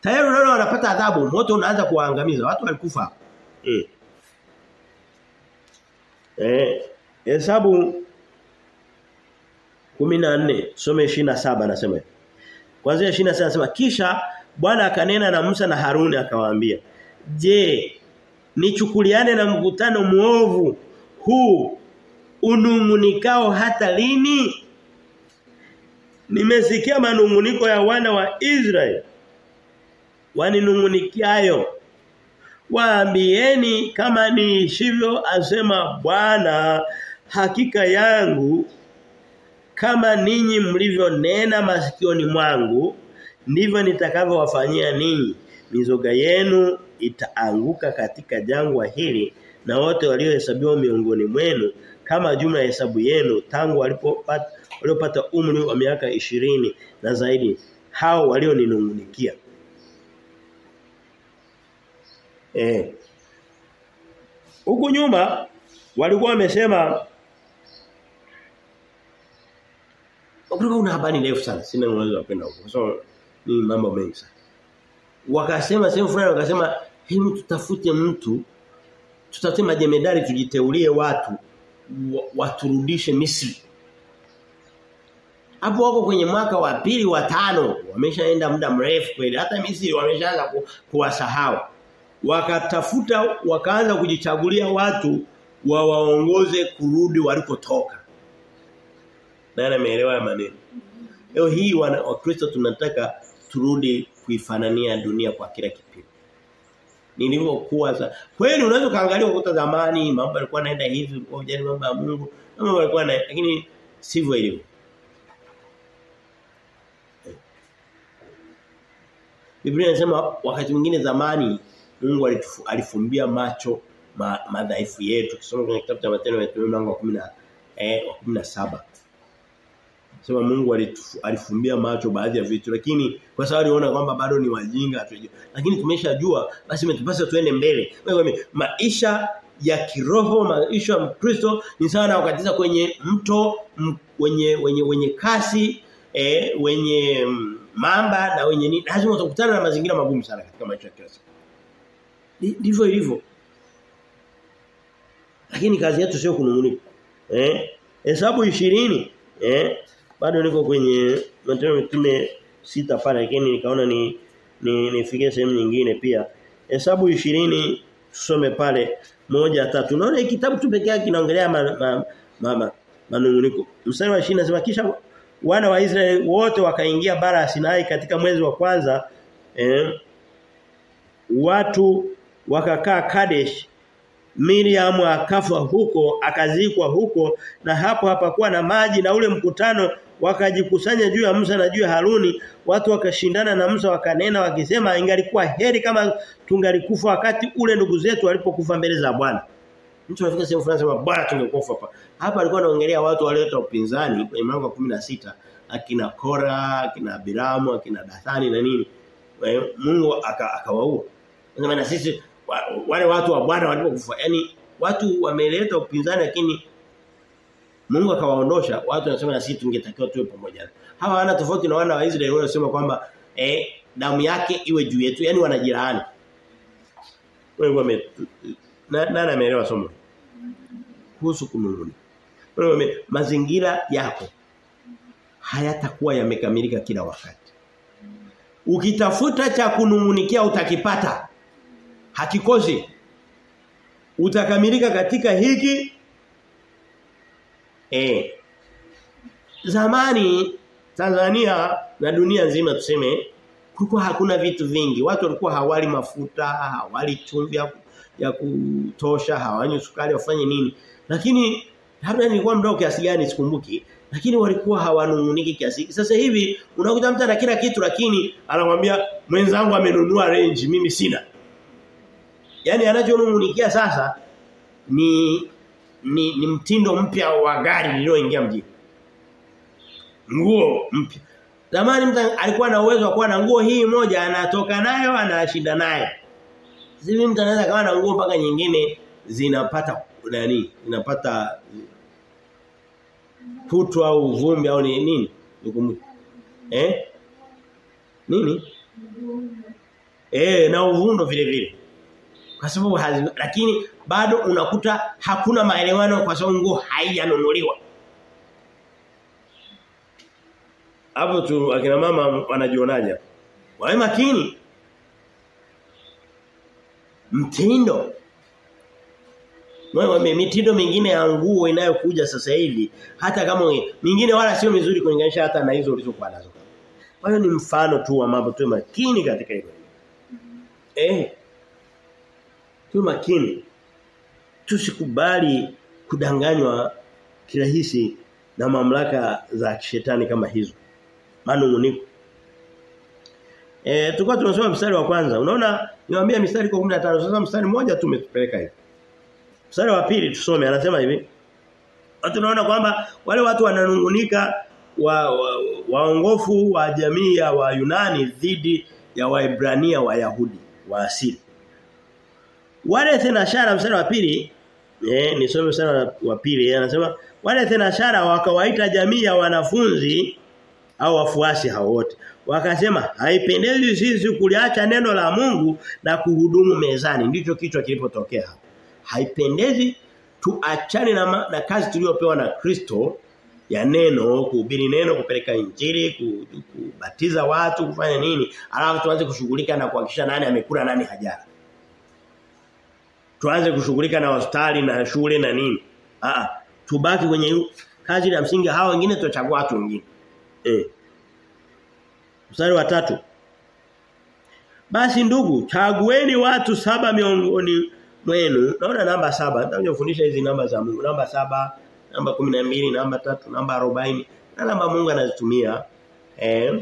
[SPEAKER 1] Tayari unaona wanapata adhabu, moto unaanza kuwaangamiza. Watu walikufa. Eh. Eh, hesabu 14 some 27 anasema. Kwanza 27 nasema kisha Bwana akanena na Musa na Haruni akawaambia, "Je, nichukuliane na mkutano muovu huu unungunikao hata lini? Nimesikia manunguniko ya wana wa Israeli waninungunikiayo. Waambieni kama niishivyo asema Bwana hakika yangu kama ninyi mlivyonena masikioni mwangu ndivyo nitakavyowafanyia ninyi mizoga yenu itaanguka katika jangwa hili na wote waliohesabiwa miongoni mwenu kama jumla ya hesabu yenu tangu walipopata waliopata umri wa miaka ishirini na zaidi hao walioninungunikia. Eh huku nyuma walikuwa wamesema Kulikuwa una habari ndefu sana sina uwezo wa kwenda huko so ni mambo mengi sana. Wakasema sehemu fulani wakasema hebu tutafute mtu tutafute majemedari tujiteulie watu waturudishe Misri. Hapo wako kwenye mwaka wa pili wa tano wameshaenda muda mrefu kweli. Hata Misri wameshaanza ku, kuwasahau. Wakatafuta wakaanza kujichagulia watu wawaongoze kurudi walikotoka nani ameelewa maneno? Leo hii wakristo tunataka turudi kuifanania dunia kwa kila kipimo nilivyokuwa sasa. kweli unaweza kaangalia ukuta zamani mambo yalikuwa yanaenda hivi kwa ujali mambo ya Mungu mambo yalikuwa na lakini sivyo ilivyo Biblia inasema wakati mwingine zamani Mungu alifumbia macho ma, madhaifu yetu. Kisoma kwenye kitabu cha Matendo ya Mitume mlango wa 10 eh wa 17. Sema Mungu alifumbia macho baadhi ya vitu lakini kwa sababu aliona kwamba bado ni wajinga. Lakini tumeshajua basi imetupasa tuende mbele. Maisha ya kiroho maisha ya Mkristo ni sana ukatiza kwenye mto wenye wenye wenye kasi eh, wenye mamba na wenye nini lazima utakutana na mazingira magumu sana katika maisha ya. Ndivyo ilivyo. Lakini kazi yetu sio kunungunika. Eh? Hesabu 20 eh bado niko kwenye matendo mitume sita pale lakini nikaona ni ni nifikie sehemu nyingine pia. Hesabu 20 tusome pale moja tatu. Unaona kitabu tu pekee yake kinaongelea ma, ma, ma, ma, manunguniko. Mstari wa 20 nasema kisha wana wa Israeli wote wakaingia bara ya Sinai katika mwezi wa kwanza eh, watu wakakaa Kadesh Miriam akafa huko akazikwa huko na hapo hapakuwa na maji na ule mkutano wakajikusanya juu ya Musa na juu ya Haruni watu wakashindana na Musa wakanena wakisema ingalikuwa heri kama tungalikufa wakati ule ndugu zetu walipokufa mbele za Bwana. Mtu anafika sehemu fulani sema bwana tungekufa hapa. Hapa alikuwa anaongelea watu walioleta upinzani kwenye mlango wa 16 akina Kora akina Biramu akina Dathani na nini. Mungu akawaua. Aka na sisi wale watu wa Bwana walipokufa yani watu wameleta upinzani lakini Mungu akawaondosha watu wanasema na sisi tungetakiwa tuwe pamoja. Hawa wana tofauti na wana wa Israeli wanasema kwamba eh damu yake iwe juu yetu yani wanajirani. Wewe wame nani ameelewa somo? Kuhusu kununguni wewe mazingira yako hayatakuwa yamekamilika kila wakati. Ukitafuta cha kunungunikia utakipata. Hakikozi utakamilika katika hiki eh. Zamani Tanzania na dunia nzima tuseme kulikuwa hakuna vitu vingi. Watu walikuwa hawali mafuta hawali chumvi ya, kutosha hawanywi sukari wafanye nini. Lakini labda nilikuwa mdogo kiasi gani sikumbuki lakini walikuwa hawanunguniki kiasi. Sasa hivi unakuta mtu ana kila kitu lakini anamwambia mwenzangu amenunua range mimi sina. Yaani anachonungunikia sasa ni ni, ni mtindo mpya wa gari lililoingia mjini. Nguo mpya. Zamani mtu alikuwa na uwezo wa kuwa na nguo hii moja anatoka nayo anashinda nayo. Sasa mtu anaweza kawa na nguo mpaka nyingine zinapata nani? Zinapata kutu au vumbi au ni nini? Eh? Nini? Eh, na uvundo vile vile. Kwa sababu lakini bado unakuta hakuna maelewano kwa sababu nguo haijanunuliwa. Hapo tu akina mama wanajionaje? Wawe makini. Mtindo. Mwe mitindo mingine ya nguo inayokuja sasa hivi hata kama mingine wala sio mizuri kulinganisha hata na hizo ulizokuwa nazo. Kwa hiyo ni mfano tu wa mambo tu makini katika hilo. Eh. Tu makini. Tusikubali kudanganywa kirahisi na mamlaka za kishetani kama hizo. Manunguniko. Eh tulikuwa tunasoma mstari wa kwanza. Unaona niwaambia mstari kwa 15 sasa mstari mmoja tu umetupeleka hivi. Mstari wa pili tusome anasema hivi. Watu Tunaona kwamba wale watu wananungunika wa, wa, waongofu wa jamii ya wa Yunani dhidi ya Waebrania wa Yahudi wa asili. Wale thenashara mstari wa pili eh nisome mstari wa pili anasema wale thenashara wakawaita jamii ya wanafunzi au wafuasi hao wote. Wakasema haipendezi sisi kuliacha neno la Mungu na kuhudumu mezani. Ndicho kichwa kilipotokea. Haipendezi tuachane na, na kazi tuliyopewa na Kristo ya neno kuhubiri neno kupeleka injili kubatiza watu kufanya nini alafu tuanze kushughulika na kuhakikisha nani amekula nani hajara tuanze kushughulika na hospitali na shule na nini. Ah tubaki kwenye kazi ya msingi hao wengine tutachagua watu wengine. Eh. Mstari wa tatu. Basi ndugu chagueni watu saba miongoni mwenu. Naona namba saba. Nitakufundisha kufundisha hizi namba za Mungu. Namba saba namba mbili namba tatu namba arobaini. Na namba Mungu anazitumia eh,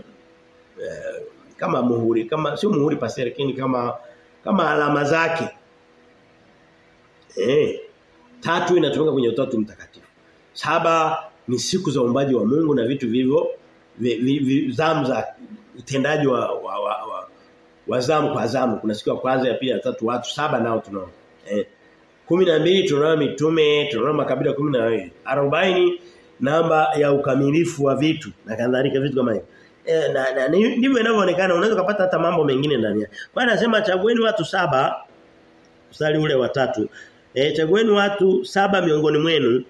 [SPEAKER 1] eh kama muhuri kama sio muhuri lakini kama kama alama zake eh tatu inatumika kwenye utatu mtakatifu. Saba ni siku za umbaji wa Mungu na vitu vivyo vi, vi, vi, zamu za utendaji wa wa, wa, wa wa zamu kwa zamu. Kuna siku ya kwanza ya pili ya tatu watu saba nao tunao. eh 12 tunao mitume tunao makabila 12 40 namba ya ukamilifu wa vitu na kadhalika vitu kama hivyo. E, na, na ndivyo inavyoonekana. Unaweza kupata hata mambo mengine ndani yake kwa anasema chagueni watu saba mstari ule wa tatu e, chagueni watu saba miongoni mwenu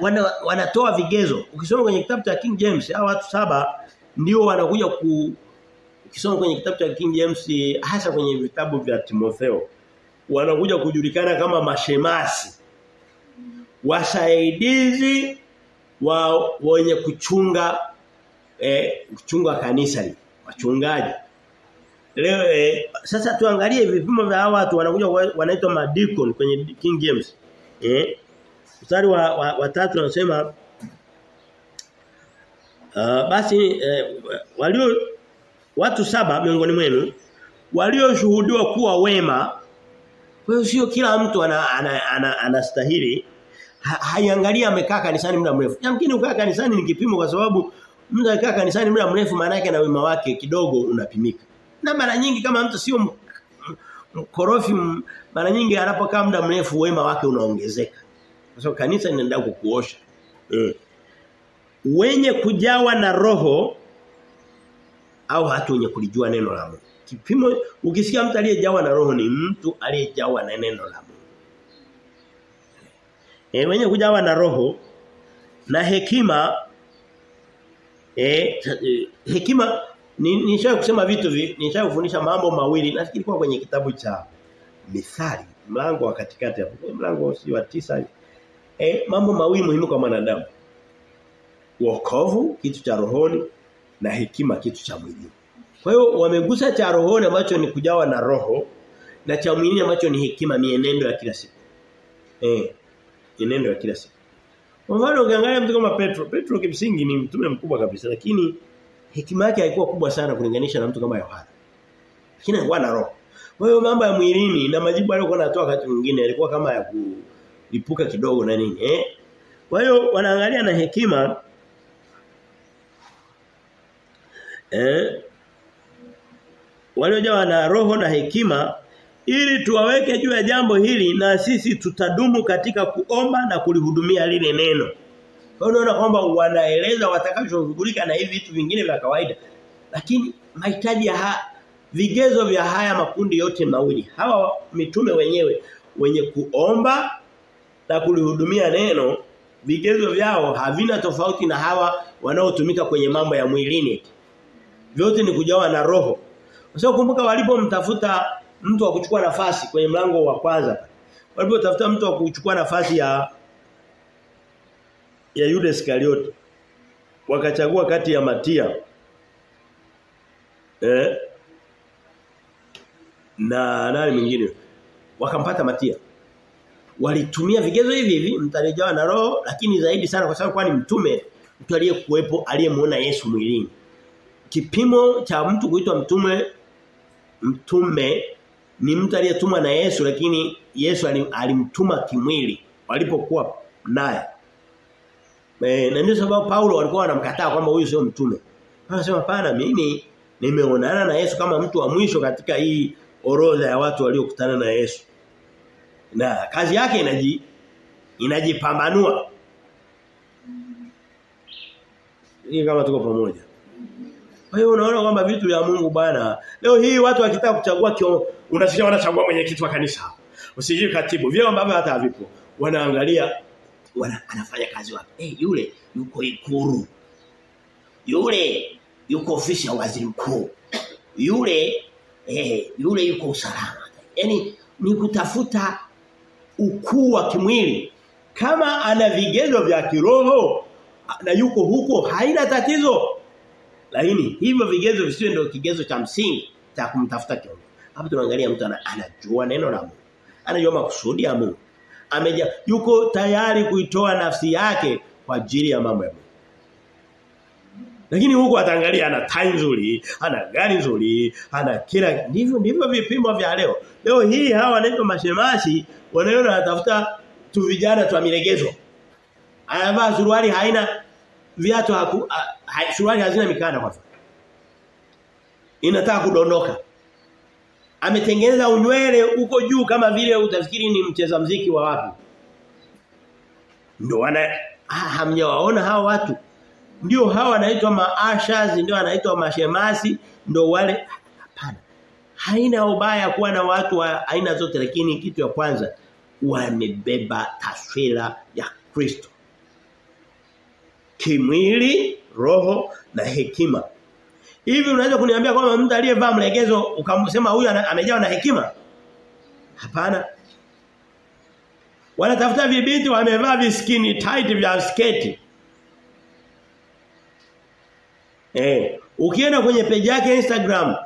[SPEAKER 1] wana, wanatoa vigezo. Ukisoma kwenye kitabu cha King James hao watu saba ndio wanakuja ku ukisoma kwenye kitabu cha King James hasa kwenye vitabu vya Timotheo wanakuja kujulikana kama mashemasi wasaidizi wa wenye kuchunga eh, kuchunga kanisa wachungaji leo eh, sasa tuangalie vipimo vya hawa watu wanakuja wanaitwa madikon kwenye King James eh mstari wa, wa, wa anasema uh, basi eh, walio watu saba miongoni mwenu walioshuhudiwa kuwa wema kwa hiyo sio kila mtu anastahili ana, ana, ana, ha, haiangalia amekaa kanisani muda mrefu. Yamkini ukaa kanisani ni kipimo kwa sababu mtu akikaa kanisani muda mrefu maana yake na wema wake kidogo unapimika. Na mara nyingi kama mtu sio mkorofi mara nyingi anapokaa muda mrefu wema wake unaongezeka. Kwa sababu kanisa linaenda kukuosha. Eh. Wenye kujawa na roho au hata wenye kulijua neno la Mungu. Kipimo ukisikia mtu aliyejawa na roho ni mtu aliyejawa na neno la Mungu. E, wenye kujawa na roho na hekima e, hekima nishawahi kusema vitu vi, nishawahi kufundisha mambo mawili nafikiri kwa kwenye kitabu cha Mithali mlango wa katikati hapo mlango si wa tisa e, mambo mawili muhimu kwa mwanadamu wokovu kitu cha rohoni na hekima kitu cha mwili. kwa hiyo wamegusa cha rohoni ambacho ni kujawa na roho na cha mwili ambacho ni hekima mienendo ya kila siku. Eh. Mienendo ya kila siku. Kwa mfano ukiangalia mtu kama Petro, Petro kimsingi ni mtume mkubwa kabisa lakini hekima yake haikuwa kubwa sana kulinganisha na mtu kama Yohana. Lakini alikuwa na roho. Kwa hiyo mambo ya mwilini na majibu aliyokuwa anatoa wakati mwingine yalikuwa kama ya kulipuka kidogo na nini eh. Kwa hiyo wanaangalia na hekima eh waliojawa na roho na hekima ili tuwaweke juu ya jambo hili na sisi tutadumu katika kuomba na kulihudumia lile neno. Unaona kwamba wanaeleza watakavyoshughulika na hivi vitu vingine vya kawaida. Lakini mahitaji ya vigezo vya haya makundi yote mawili. Hawa mitume wenyewe wenye kuomba na kulihudumia neno vigezo vyao havina tofauti na hawa wanaotumika kwenye mambo ya mwilini. Vyote ni kujawa na roho. Sasa kumbuka walipomtafuta mtu wa kuchukua nafasi kwenye mlango wa kwanza. Walipotafuta mtu wa kuchukua nafasi ya ya Yuda Iskarioti Wakachagua kati ya Matia eh na nani mwingine wakampata Matia. Walitumia vigezo hivi hivi mtarejewa na roho lakini zaidi sana kwa sababu kwani mtume mtu aliyekuwepo aliyemuona Yesu mwilini. Kipimo cha mtu kuitwa mtume mtume ni mtu aliyetumwa na Yesu lakini Yesu alimtuma kimwili walipokuwa naye e, na ndio sababu Paulo walikuwa wanamkataa kwamba huyu sio mtume. Anasema pana mimi nimeonana na Yesu kama mtu wa mwisho katika hii orodha ya watu waliokutana na Yesu. Na kazi yake inaji inajipambanua. Hii kama tuko pamoja. Kwa hiyo unaona kwamba vitu vya Mungu bwana leo hii watu wakitaka kuchagua kio unasikia wanachagua mwenyekiti wa kanisa usijui katibu. Vile ambavyo hata havipo wanaangalia wana, anafanya kazi wapi? Eh hey, yule yuko ikuru. Yule yuko ofisi ya waziri mkuu. Yule eh yule yuko usalama. Yani ni kutafuta ukuu wa kimwili. Kama ana vigezo vya kiroho na yuko huko haina tatizo. Lakini hivyo vigezo visiwe ndio kigezo cha msingi cha kumtafuta kiongozi. Hapo tunaangalia mtu anajua neno la Mungu. Anajua makusudi ya Mungu ameja yuko tayari kuitoa nafsi yake kwa ajili ya mambo ya Mungu lakini huko ataangalia ana tai nzuri, ana gari nzuri, ana kila ndivyo ndivyo vipimo vya leo. Leo hii hawa wanaitwa mashemashi wanaona wanatafuta tu vijana tu milegezo. Anavaa suruali haina viatu haku ha, suruali hazina mikanda kwanza. Inataka kudondoka. Ametengeneza unywele uko juu kama vile utafikiri ni mcheza mziki wa wapi. Ndio wana hamjawaona hao watu. Ndio hao wanaitwa maashas ndio wanaitwa mashemasi ndio wale hapana. Haina ubaya kuwa na watu wa aina zote lakini kitu ya kwanza wamebeba taswira ya Kristo. Kimwili roho na hekima hivi unaweza kuniambia kwamba mtu aliyevaa mlegezo ukamsema huyu amejawa na hekima hapana wanatafuta vibiti wamevaa viskini tight vya sketi Eh, ukienda kwenye page yake Instagram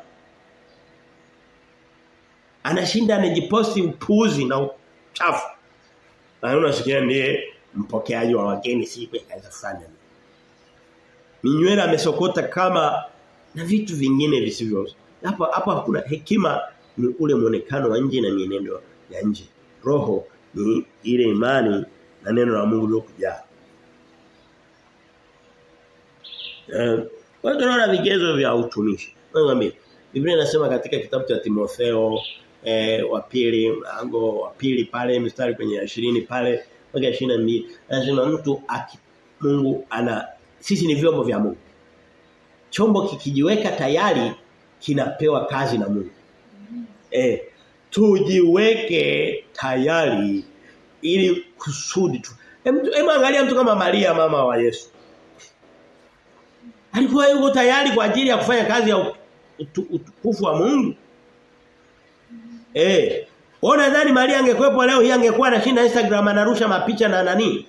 [SPEAKER 1] anashinda anajiposti upuzi na uchafu. Na unasikia ndiye mpokeaji wa wageni si kwa kaza fulani. Minywele amesokota kama na vitu vingine visivyo. Hapa hapa kuna hekima ni ule muonekano wa nje na mienendo ya nje. Roho ni ile imani na neno la Mungu lilokuja. Eh wana tunaona vigezo vya utumishi. Ngambia. Biblia inasema katika kitabu cha Timotheo eh wa pili mlango wa pili pale mstari kwenye 20 pale mpaka 22 anasema mtu aki, Mungu ana sisi ni vyombo vya Mungu. Chombo kikijiweka tayari kinapewa kazi na Mungu. Eh tujiweke tayari ili kusudi tu. Hebu angalia mtu kama Maria mama wa Yesu alikuwa yuko tayari kwa ajili ya kufanya kazi ya utukufu wa Mungu. Eh, ona nadhani Maria angekuepo leo hii angekuwa anashinda Instagram anarusha mapicha na nani?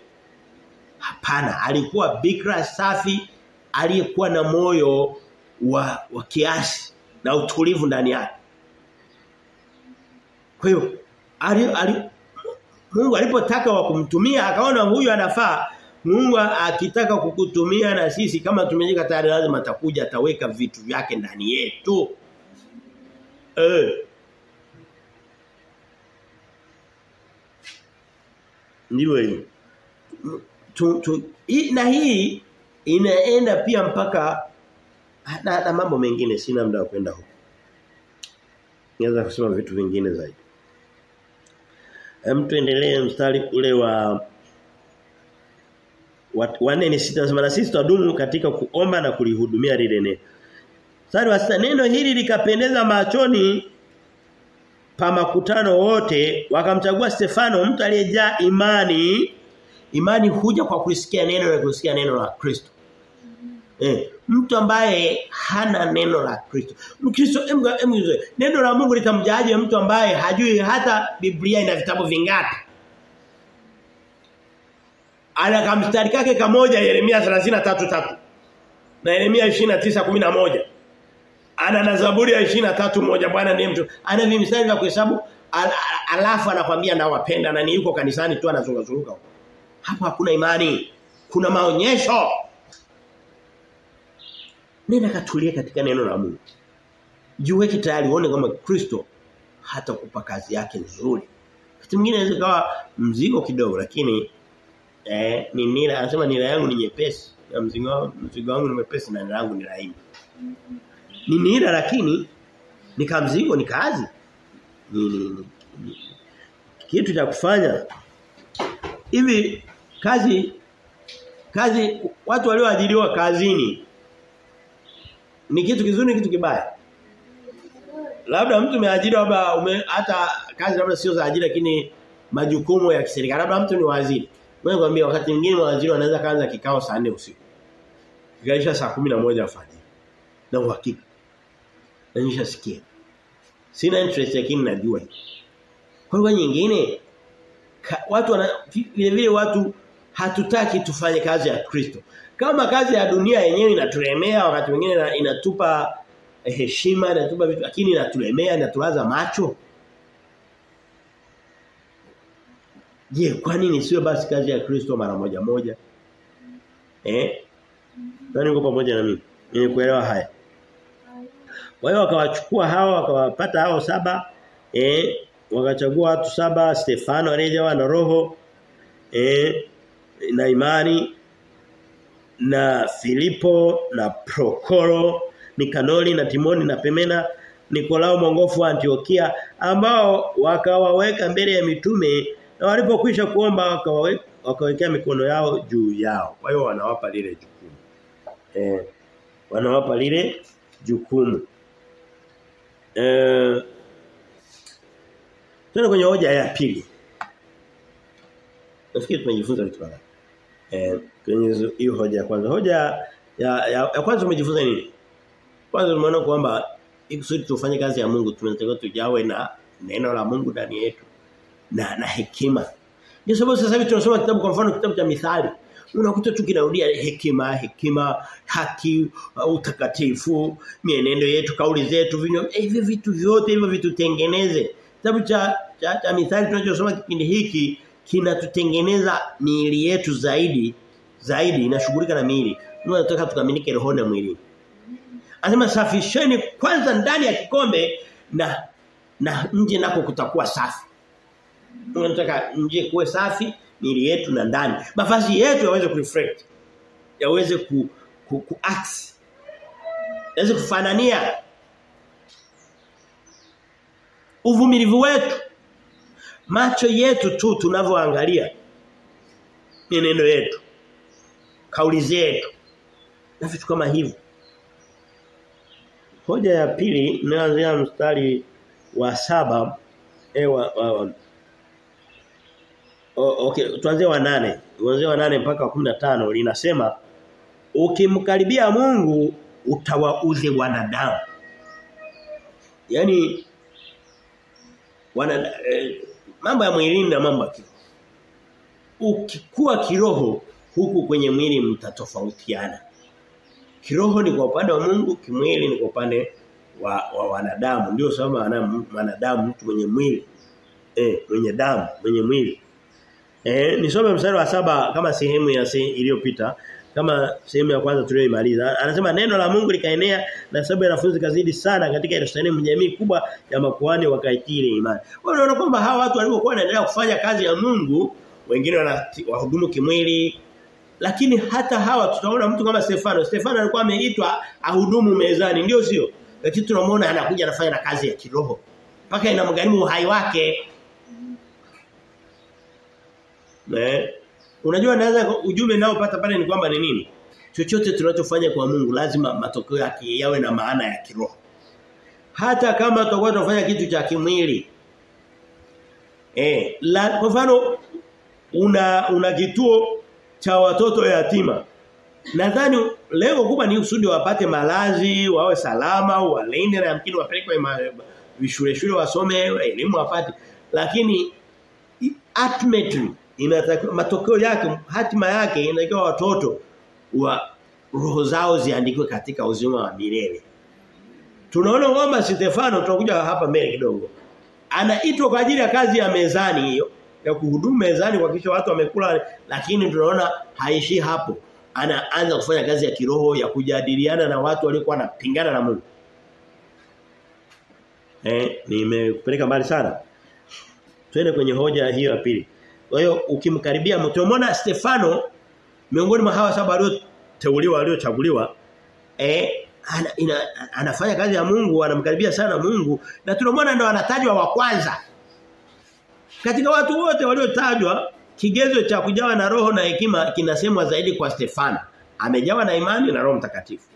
[SPEAKER 1] Hapana, alikuwa bikra safi aliyekuwa na moyo wa, wa kiasi na utulivu ndani yake. Kwa hiyo ali, ali, Mungu alipotaka wa kumtumia akaona huyu anafaa Mungu akitaka kukutumia na sisi kama tumejika tayari lazima atakuja ataweka vitu vyake ndani yetu. Eh. Ndiyo hiyo. Tu, tu, hii na hii inaenda pia mpaka na, na mambo mengine sina muda wa kwenda huko. Niweza kusema vitu vingine zaidi. Hem tuendelee mstari ule wa wanne ni sita nasema na sisi tudumu katika kuomba na kulihudumia lile neno. Mstari wa sita neno hili likapendeza machoni pa makutano wote wakamchagua Stefano mtu aliyejaa imani imani huja kwa kulisikia neno na kusikia neno la Kristo. Eh, mtu ambaye hana neno la Kristo. Mkristo neno la Mungu litamjaje mtu ambaye hajui hata Biblia ina vitabu vingapi? Ana kamstari kake kamoja Yeremia 33:3 na Yeremia 29:11. Ana na Zaburi ya 23:1 Bwana ni mtu. Ana vimstari vya kuhesabu al, al, alafu anakwambia nawapenda na ni yuko kanisani tu anazungazunguka. Hapa hakuna imani. Kuna maonyesho. Nenda katulie katika neno la Mungu. Jiweke tayari uone kama Kristo hata kupa kazi yake nzuri. Kitu mwingine inaweza kawa mzigo kidogo lakini eh ni nira anasema nira yangu ni nyepesi na mzigo wangu mzigo wangu ni mwepesi na nira yangu ni laini. Ni nira lakini ni mzigo ni kazi. Ni, ni, ni, ni. Kitu cha kufanya hivi kazi kazi watu walioajiriwa kazini ni kitu kizuri kitu kibaya. Labda mtu umeajiriwa labda ume, hata kazi labda sio za ajira lakini majukumu ya kiserikali. Labda mtu ni waziri. Wewe kwambia wakati mwingine waziri anaweza kaanza kikao saa 4 usiku. Kikaisha saa 11 alfajiri. Na uhakika. Na nishasikia. Sina interest lakini najua kwa lugha nyingine ka, watu wana, vile vile watu hatutaki tufanye kazi ya Kristo kama kazi ya dunia yenyewe inatulemea wakati mwingine inatupa heshima inatupa vitu lakini inatulemea inatulaza macho Je, kwa nini sio basi kazi ya Kristo mara moja moja? Eh? Nani uko pamoja na mimi? Mimi kuelewa haya. Kwa hiyo wakawachukua hao wakawapata hao saba eh wakachagua watu saba Stefano aliyejawa na roho eh na imani na Filipo na Prokoro Nikanori na Timoni na Pemena Nikolao mongofu wa Antiokia ambao wakawaweka mbele ya mitume na walipokwisha kuomba wakawaweka wakawekea mikono yao juu yao. Kwa hiyo wanawapa lile jukumu. Eh wanawapa lile jukumu. Eh Tuna kwenye hoja ya pili. Nafikiri tumejifunza vitu kadhaa. Eh kwenye hiyo hoja ya kwanza. Hoja ya ya, ya kwanza umejifunza nini? Kwanza tumeona kwamba ikusudi tufanye kazi ya Mungu tunatakiwa tujawe na neno la Mungu ndani yetu na na hekima. Ndio sababu sasa hivi tunasoma kitabu kwa mfano kitabu cha Mithali. Unakuta tu kinarudia hekima, hekima, haki, utakatifu, mienendo yetu, kauli zetu, vinyo hivi vitu vyote hivyo vitutengeneze. Kitabu cha cha, cha Mithali tunachosoma kipindi hiki kinatutengeneza miili yetu zaidi zaidi inashughulika na miili. Mungu tukaminike roho na mwili. Anasema safisheni kwanza ndani ya kikombe na na nje nako kutakuwa safi. Mungu anataka nje kuwe safi miili yetu na ndani. Mavazi yetu yaweze kureflect. Yaweze ku, ku, ku act. Yaweze kufanania. Uvumilivu wetu. Macho yetu tu tunavyoangalia. Mienendo yetu. Kauli zetu. Na vitu kama hivyo. Hoja ya pili inaanzia mstari wa saba eh wa, wa, wa o, okay tuanze wa nane tuanze wa nane mpaka wa tano linasema ukimkaribia Mungu utawauze wanadamu yani wana eh, mambo ya mwilini na mambo ya kiroho ukikuwa kiroho huku kwenye mwili mtatofautiana. Kiroho ni kwa upande wa Mungu kimwili ni kwa upande wa, wa wanadamu. Ndio sababu wanadamu mtu mwenye mwili. Eh mwenye damu mwenye mwili. Eh nisome mstari wa saba kama sehemu ya se, iliyopita kama sehemu ya kwanza tuliyoimaliza. Anasema neno la Mungu likaenea na sababu ya wanafunzi kazidi sana katika Yerusalemu jamii kubwa ya makuhani wakaitili imani. Wao wanaona kwamba hawa watu walipokuwa wanaendelea kufanya kazi ya Mungu wengine wanahudumu kimwili lakini hata hawa tutaona mtu kama Stefano Stefano alikuwa ameitwa ahudumu mezani ndio sio lakini tunamwona anakuja anafanya na kazi ya kiroho mpaka inamgharimu uhai wake Ne? Unajua naweza ujumbe nao pata pale ni kwamba ni nini? Chochote tunachofanya kwa Mungu lazima matokeo yake yawe na maana ya kiroho. Hata kama tutakuwa tunafanya kitu cha kimwili. Eh, kwa mfano una una kituo cha watoto yatima. Nadhani lengo kubwa ni usudi wapate malazi, wawe salama, walinde na yamkini wapelekwe shule shule wasome elimu wapate. Lakini ultimately inatakiwa matokeo yake hatima yake inatakiwa watoto wa roho zao ziandikwe katika uzima wa milele. Tunaona kwamba Stefano tunakuja hapa mbele kidogo. Anaitwa kwa ajili ya kazi ya mezani hiyo ya kuhudumu mezani kwa kisha watu wamekula lakini tunaona haishi hapo. Anaanza kufanya kazi ya kiroho ya kujadiliana na watu waliokuwa wanapingana na Mungu. Eh, nimekupeleka mbali sana. Twende kwenye hoja hiyo ya pili. Kwa hiyo ukimkaribia mtumwona Stefano miongoni mwa hawa saba walioteuliwa waliochaguliwa eh ana, ina, anafanya kazi ya Mungu anamkaribia sana Mungu na tunamwona ndo anatajwa wa kwanza. Katika watu wote waliotajwa kigezo cha kujawa na roho na hekima kinasemwa zaidi kwa Stefano. Amejawa na imani na roho mtakatifu.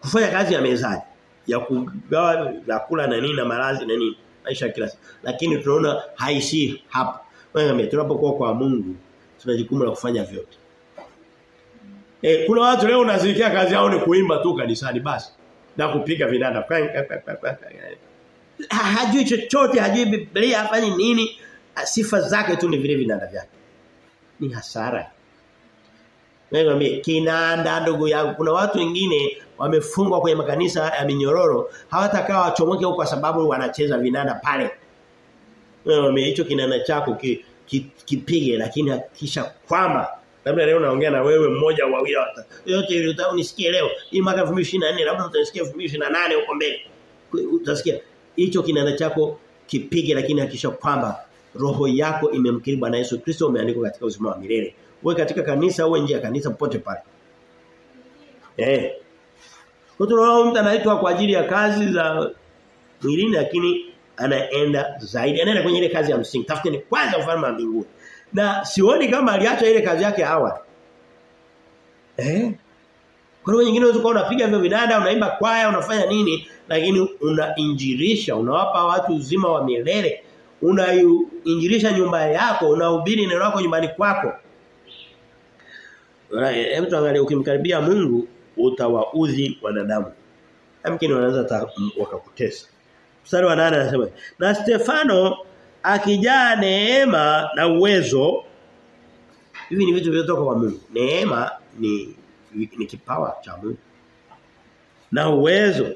[SPEAKER 1] Kufanya kazi ya mezani ya kugawa vyakula na nini na malazi na nini maisha kila siku. Lakini tunaona haishi hapo. Wewe tunapokuwa kwa Mungu tuna jukumu la kufanya vyote. E, kuna watu leo unazikia kazi yao ni kuimba tu kanisani basi na kupiga vinanda. Hajui chochote, hajui Biblia hafanyi nini, sifa zake tu ni vile vinanda vyake. Ni hasara. Wewe kinanda ndugu yangu kuna watu wengine wamefungwa kwenye makanisa ya minyororo hawatakaa wachomoke huko kwa sababu wanacheza vinanda pale. Wewe hicho kinanda chako ki, ki, lakini hakisha kwamba labda leo naongea na wewe mmoja wa wawili yote ile utaunisikie leo hii mwaka 2024 labda utanisikia 2028 huko mbele utasikia hicho kinanda chako kipige lakini hakisha kwamba roho yako imemkiri Bwana Yesu Kristo umeandikwa katika uzima wa milele. Wewe katika kanisa au nje ya kanisa popote pale. Eh. Kwa tunaona mtu anaitwa kwa ajili ya kazi za mwilini lakini anaenda zaidi. Anaenda kwenye ile kazi ya msingi. Tafuteni kwanza ufalme wa mbinguni. Na sioni kama aliacha ile kazi yake awali. Eh. Kwa hiyo nyingine unaweza unapiga hivyo vinanda unaimba kwaya unafanya nini lakini unainjirisha unawapa watu uzima wa milele unainjirisha nyumba yako unahubiri neno lako nyumbani kwako Hebu tuangalie ukimkaribia Mungu utawaudhi wanadamu. Amkini wanaweza wakakutesa. Mstari wa 8 anasema, "Na Stefano akijaa neema na uwezo hivi ni vitu vinatoka kwa Mungu. Neema ni ni kipawa cha Mungu. Na uwezo,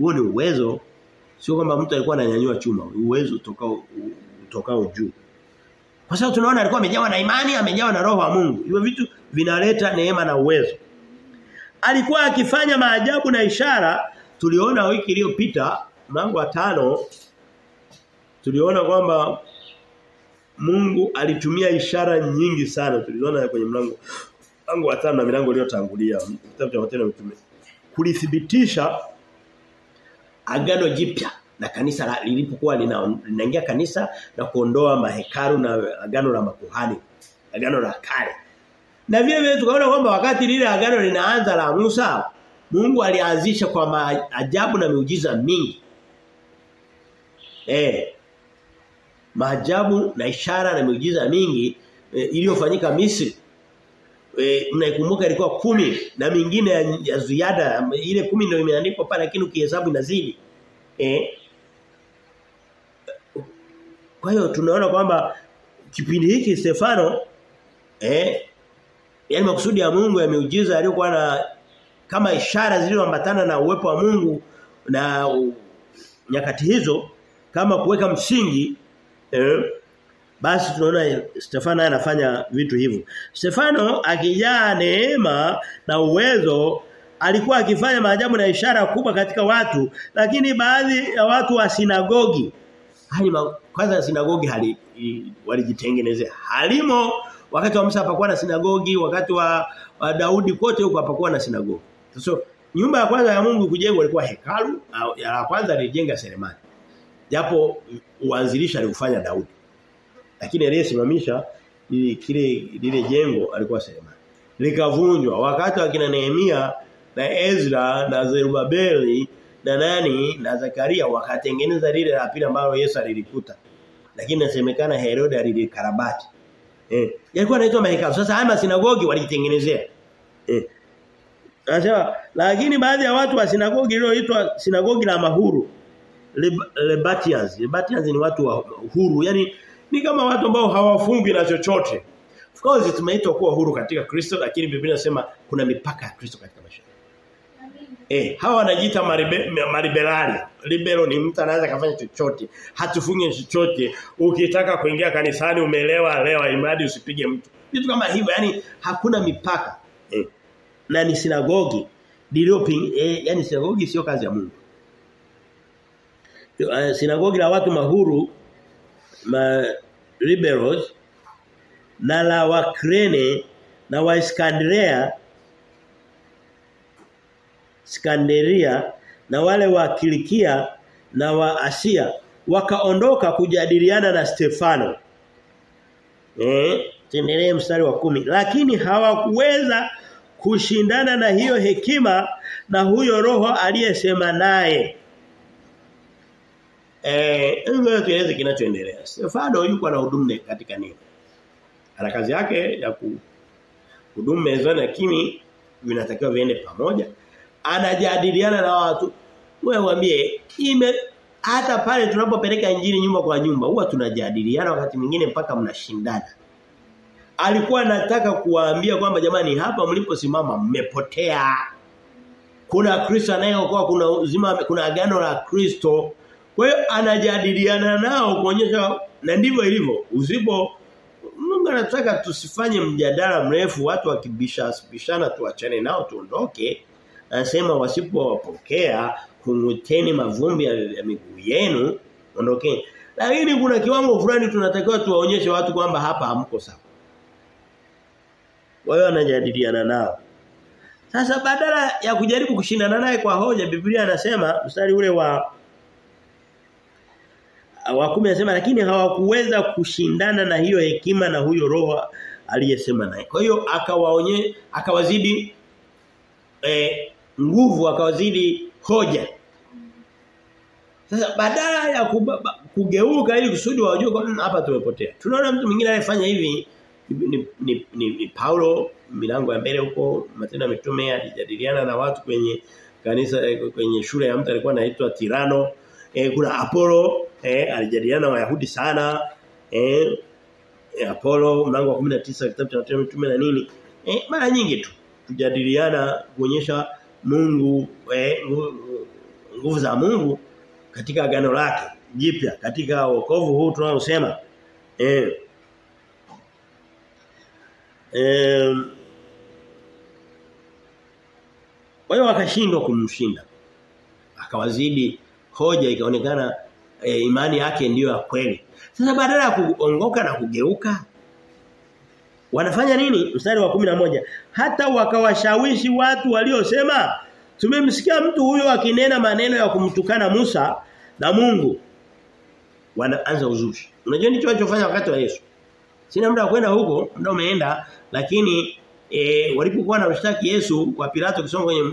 [SPEAKER 1] huo ni uwezo sio kwamba mtu alikuwa ananyanyua chuma, uwezo utokao utokao juu. Kwa sababu tunaona alikuwa amejawa na imani, amejawa na roho wa Mungu. Hivyo vitu vinaleta neema na uwezo. Alikuwa akifanya maajabu na ishara tuliona wiki iliyopita mlango wa tano tuliona kwamba Mungu alitumia ishara nyingi sana tuliona kwenye mlango mlango wa tano na milango iliyotangulia kitabu cha Matendo kulithibitisha agano jipya na kanisa lilipokuwa linaingia kanisa na kuondoa mahekaru na agano la makuhani agano la kale. Na vile vile tukaona kwamba wakati lile agano linaanza la Musa Mungu alianzisha kwa maajabu na miujiza mingi. Eh maajabu na ishara na miujiza mingi e, iliyofanyika Misri e, mnaikumbuka ilikuwa kumi na mingine ya, ya ziada ile kumi ndio imeandikwa pale lakini ukihesabu inazidi. Eh kwa hiyo tunaona kwamba kipindi hiki Stefano eh yani makusudi ya Mungu ya miujiza aliyokuwa na kama ishara zilizoambatana na uwepo wa Mungu na u, nyakati hizo kama kuweka msingi eh, basi tunaona Stefano anafanya vitu hivyo. Stefano akijaa neema na uwezo alikuwa akifanya maajabu na ishara kubwa katika watu lakini baadhi ya watu wa sinagogi hali kwanza sinagogi hali walijitengenezea. Halimo wakati wa Musa hapakuwa na sinagogi wakati wa, wa Daudi kote huko hapakuwa na sinagogi. Sasa nyumba ya kwanza ya Mungu kujengwa ilikuwa hekalu ya kwanza alijenga Selemani japo uanzilisha aliufanya Daudi lakini aliyesimamisha kile lile jengo alikuwa sema likavunjwa. Wakati wakina Nehemia na Ezra na Zerubabeli na nani na Zakaria wakatengeneza lile la pili ambalo Yesu alilikuta. Lakini nasemekana Herode alilikarabati. Eh yalikuwa yanaitwa mahekalu sasa haya sinagogi walitengenezea eh Anasema lakini baadhi ya watu wa sinagogi iliyoitwa sinagogi la mahuru Lebatians. Lebatians ni watu wa huru yani ni kama watu ambao hawafungwi na chochote Of course tumeitwa kuwa huru katika Kristo lakini Biblia inasema kuna mipaka ya Kristo katika maisha. Eh, hawa wanajiita mariberali. Libero ni mtu anaweza kufanya chochote. Hatufungi chochote. Ukitaka kuingia kanisani umelewa lewa imradi usipige mtu. Vitu kama hivyo yani hakuna mipaka. Eh. Na ni sinagogi. Lililoping eh, yani sinagogi sio kazi ya Mungu. Uh, sinagogi la watu mahuru ma liberals na la Wakrene na Waiskanderia Skanderia na wale wa Kilikia na wa Asia wakaondoka kujadiliana na Stefano. Eh, tendelee mstari wa kumi Lakini hawakuweza kushindana na hiyo hekima na huyo roho aliyesema naye. Eh, tueleze kinachoendelea. Stefano yuko na hudumu katika nini? ana kazi yake ya kuhudumu mezani lakini vinatakiwa viende pamoja. Anajadiliana na watu. Wewe waambie ime hata pale tunapopeleka injili nyumba kwa nyumba huwa tunajadiliana wakati mwingine mpaka mnashindana. Alikuwa anataka kuwaambia kwamba jamani hapa mliposimama mmepotea. Kuna Kristo anayeokoa kuna uzima kuna agano la Kristo kwa hiyo anajadiliana nao kuonyesha na ndivyo ilivyo usipo Mungu anataka tusifanye mjadala mrefu watu wakibisha bishana tuachane nao tuondoke. Anasema wasipowapokea kunguteni mavumbi ya, ya miguu yenu ondokeni. Lakini kuna kiwango fulani tunatakiwa tuwaonyeshe watu kwamba hapa hamko sawa. Wao wanajadiliana nao. Sasa badala ya kujaribu kushindana naye kwa hoja Biblia anasema mstari ule wa wa kumi anasema lakini hawakuweza kushindana na hiyo hekima na huyo roho aliyesema naye. Kwa hiyo akawaonye akawazidi eh, nguvu akawazidi hoja. Sasa badala ya kugeuka ili kusudi wajue kwa hapa tumepotea. Tunaona mtu mwingine anayefanya hivi ni, ni, ni, ni, ni Paulo milango ya mbele huko Matendo ya Mitume alijadiliana na watu kwenye kanisa kwenye shule ya mtu alikuwa anaitwa Tirano eh, kuna Apollo eh, alijadiliana na Wayahudi sana eh, Apollo mlango wa 19 kitabu cha Matendo Mitume na nini. Eh, mara nyingi tu kujadiliana kuonyesha Mungu eh, nguvu za Mungu katika agano lake jipya katika wokovu huu tunaosema. Eh eh wao wakashindwa kumshinda. Akawazidi hoja ikaonekana e, imani yake ndiyo ya kweli. Sasa badala ya kuongoka na kugeuka wanafanya nini? Mstari wa moja. Hata wakawashawishi watu waliosema tumemsikia mtu huyo akinena maneno ya kumtukana Musa na Mungu. Wanaanza uzushi. Unajua ndicho walichofanya wakati wa Yesu. Sina muda wa kwenda huko muda umeenda lakini e, walipokuwa na mshtaki Yesu kwa Pilato kusoma kwenye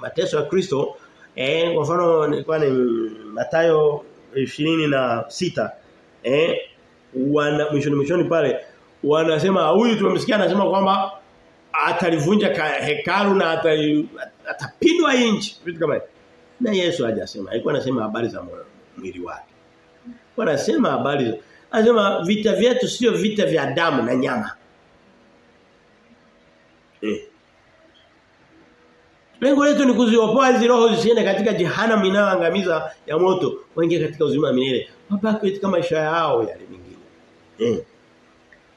[SPEAKER 1] mateso ya Kristo eh kwa mfano nilikuwa ni Mathayo 26 eh wana mwishoni mwishoni pale wanasema huyu tumemsikia anasema kwamba atalivunja hekalu na atapindwa inchi vitu kama hivyo na Yesu hajasema. Alikuwa anasema habari za mwili wake. Anasema habari anasema vita vyetu sio vita vya damu na nyama. Eh Lengo letu ni kuziopoa hizo roho zisiende katika jehanamu inayoangamiza ya moto, waingie katika uzima wa milele. Wabaki katika maisha yao yale mengine. Eh.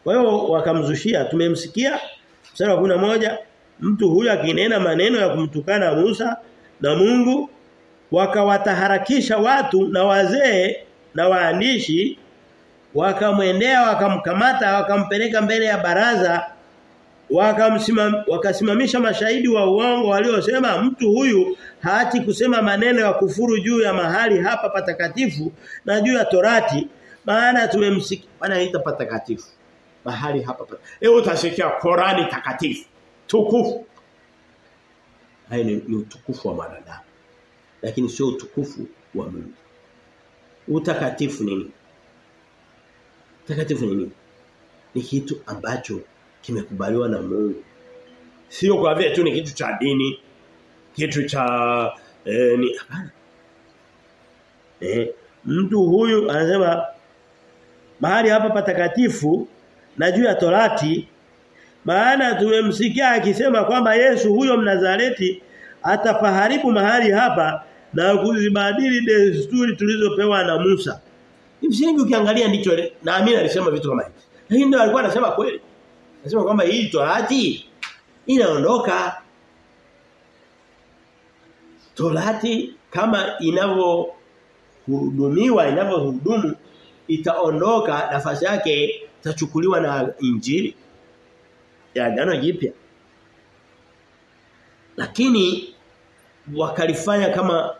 [SPEAKER 1] Kwa hiyo wakamzushia, tumemsikia mstari wa moja mtu huyu akinena maneno ya kumtukana Musa na Mungu wakawataharakisha watu na wazee na waandishi wakamwendea wakamkamata wakampeleka mbele ya baraza wakasimamisha mashahidi wa uongo waliosema mtu huyu hati kusema maneno ya kufuru juu ya mahali hapa patakatifu na juu ya torati. Maana tumemsikia wanaita patakatifu. Mahali hapa pat... leo utasikia Korani takatifu. Tukufu. Hayo ni, ni utukufu wa mwanadamu. Lakini sio utukufu wa Mungu. Utakatifu nini? Takatifu nini? Ni kitu ambacho kimekubaliwa na Mungu. Sio kwa vile tu ni kitu cha dini, kitu cha eh, ni hapana. Eh, mtu huyu anasema mahali hapa patakatifu na juu ya torati maana tumemsikia akisema kwamba Yesu huyo Mnazareti atapaharibu mahali hapa na kuzibadili desturi tulizopewa na Musa. Msingi ukiangalia ndicho naamini alisema vitu kama hivi. Lakini ndio alikuwa anasema kweli. Anasema kwamba hii torati inaondoka. Torati kama inavyohudumiwa inavyohudumu itaondoka nafasi yake itachukuliwa na injili ya agano jipya. Lakini wakalifanya kama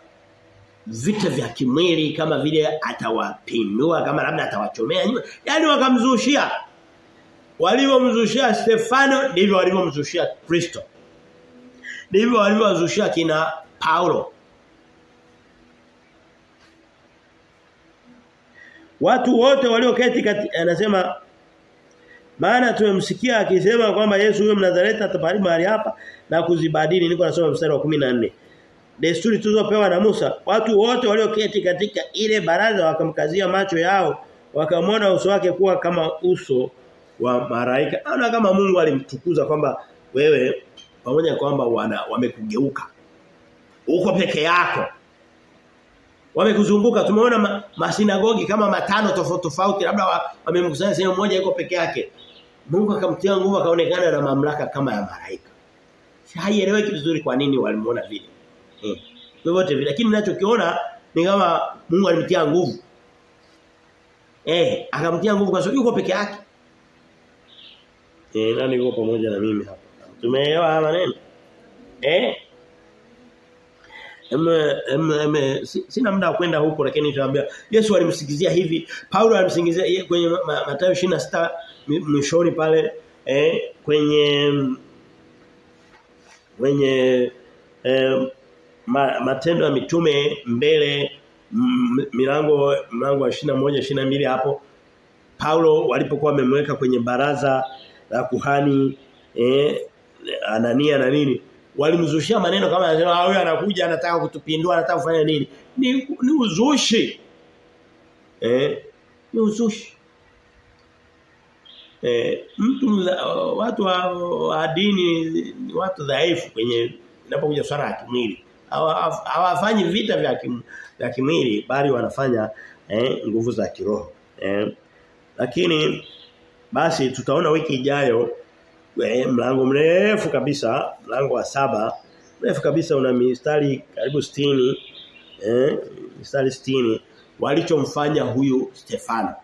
[SPEAKER 1] vita vya kimwili kama vile atawapindua kama labda atawachomea nyuma yani wakamzushia walivyomzushia Stefano ndivyo walivyomzushia Kristo. Ndivyo walivyozushia kina Paulo. Watu wote walioketi anasema maana tumemsikia akisema kwamba Yesu huyo Mnazareti atapari mahali hapa na kuzibadili. Niko nasoma mstari wa 14 desturi tulizopewa na Musa watu wote walioketi katika ile baraza wakamkazia macho yao wakamwona uso wake kuwa kama uso wa maraika ana kama Mungu alimtukuza kwamba wewe pamoja kwamba wana wamekugeuka. Uko peke yako. Wamekuzunguka. Tumeona ma, masinagogi kama matano tofauti tofauti labda wamemkusanya wa sehemu moja yuko peke yake. Mungu akamtia nguvu akaonekana na mamlaka kama ya malaika. Haieleweki vizuri kwa nini walimuona vile. Eh vyovyote vile. Lakini ninachokiona ni kama Mungu alimtia nguvu. Eh akamtia nguvu kwa sababu yuko peke yake eh nani yuko pamoja na mimi hapa? Tumeelewa maneno? Eh? Eme, eme, eme, sina muda wa kwenda huko lakini nitawaambia Yesu alimsikizia hivi Paulo alimsikizia kwenye Mathayo 26 mwishoni pale eh, kwenye kwenye eh, ma, matendo ya mitume mbele milango mlango wa 21 22 hapo Paulo walipokuwa wamemweka kwenye baraza la kuhani eh, Anania na nini. Walimzushia maneno kama anasema huyu anakuja anataka kutupindua anataka kufanya nini. Ni, ni uzushi. Eh ni uzushi. Eh mtu watu wa, wa dini ni watu dhaifu kwenye inapokuja swala ya kimwili. Hawafanyi vita vya kim, vya kimwili bali wanafanya eh, nguvu za kiroho. Eh lakini basi tutaona wiki ijayo. E, mlango mrefu kabisa mlango wa saba. Mrefu kabisa una mistari karibu 60 eh mistari 60 walichomfanya huyu Stefano.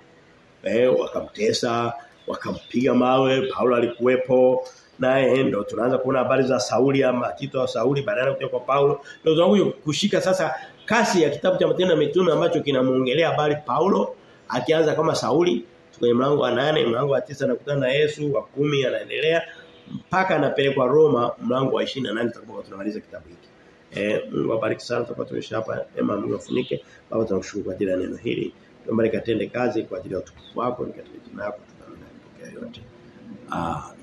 [SPEAKER 1] Eh wakamtesa wakampiga mawe Paulo alikuwepo. Naye ndo tunaanza kuona habari za Sauli ama Tito wa Sauli baadaye kuja kwa Paulo. Ndio zangu kushika sasa kasi ya kitabu cha matendo ya mitume ambacho kinamuongelea habari Paulo akianza kama Sauli kwenye mlango wa nane mlango wa tisa anakutana na Yesu wa kumi anaendelea mpaka anapelekwa Roma mlango wa 28 tutakuwa tunamaliza kitabu hiki. Eh Mungu abariki sana tutakuwa tumesha hapa ema Mungu afunike baba tunakushukuru kwa ajili ya neno hili. Tuombe katende kazi kwa ajili ya utukufu wako ni katika jina lako tunaomba yote. Amen.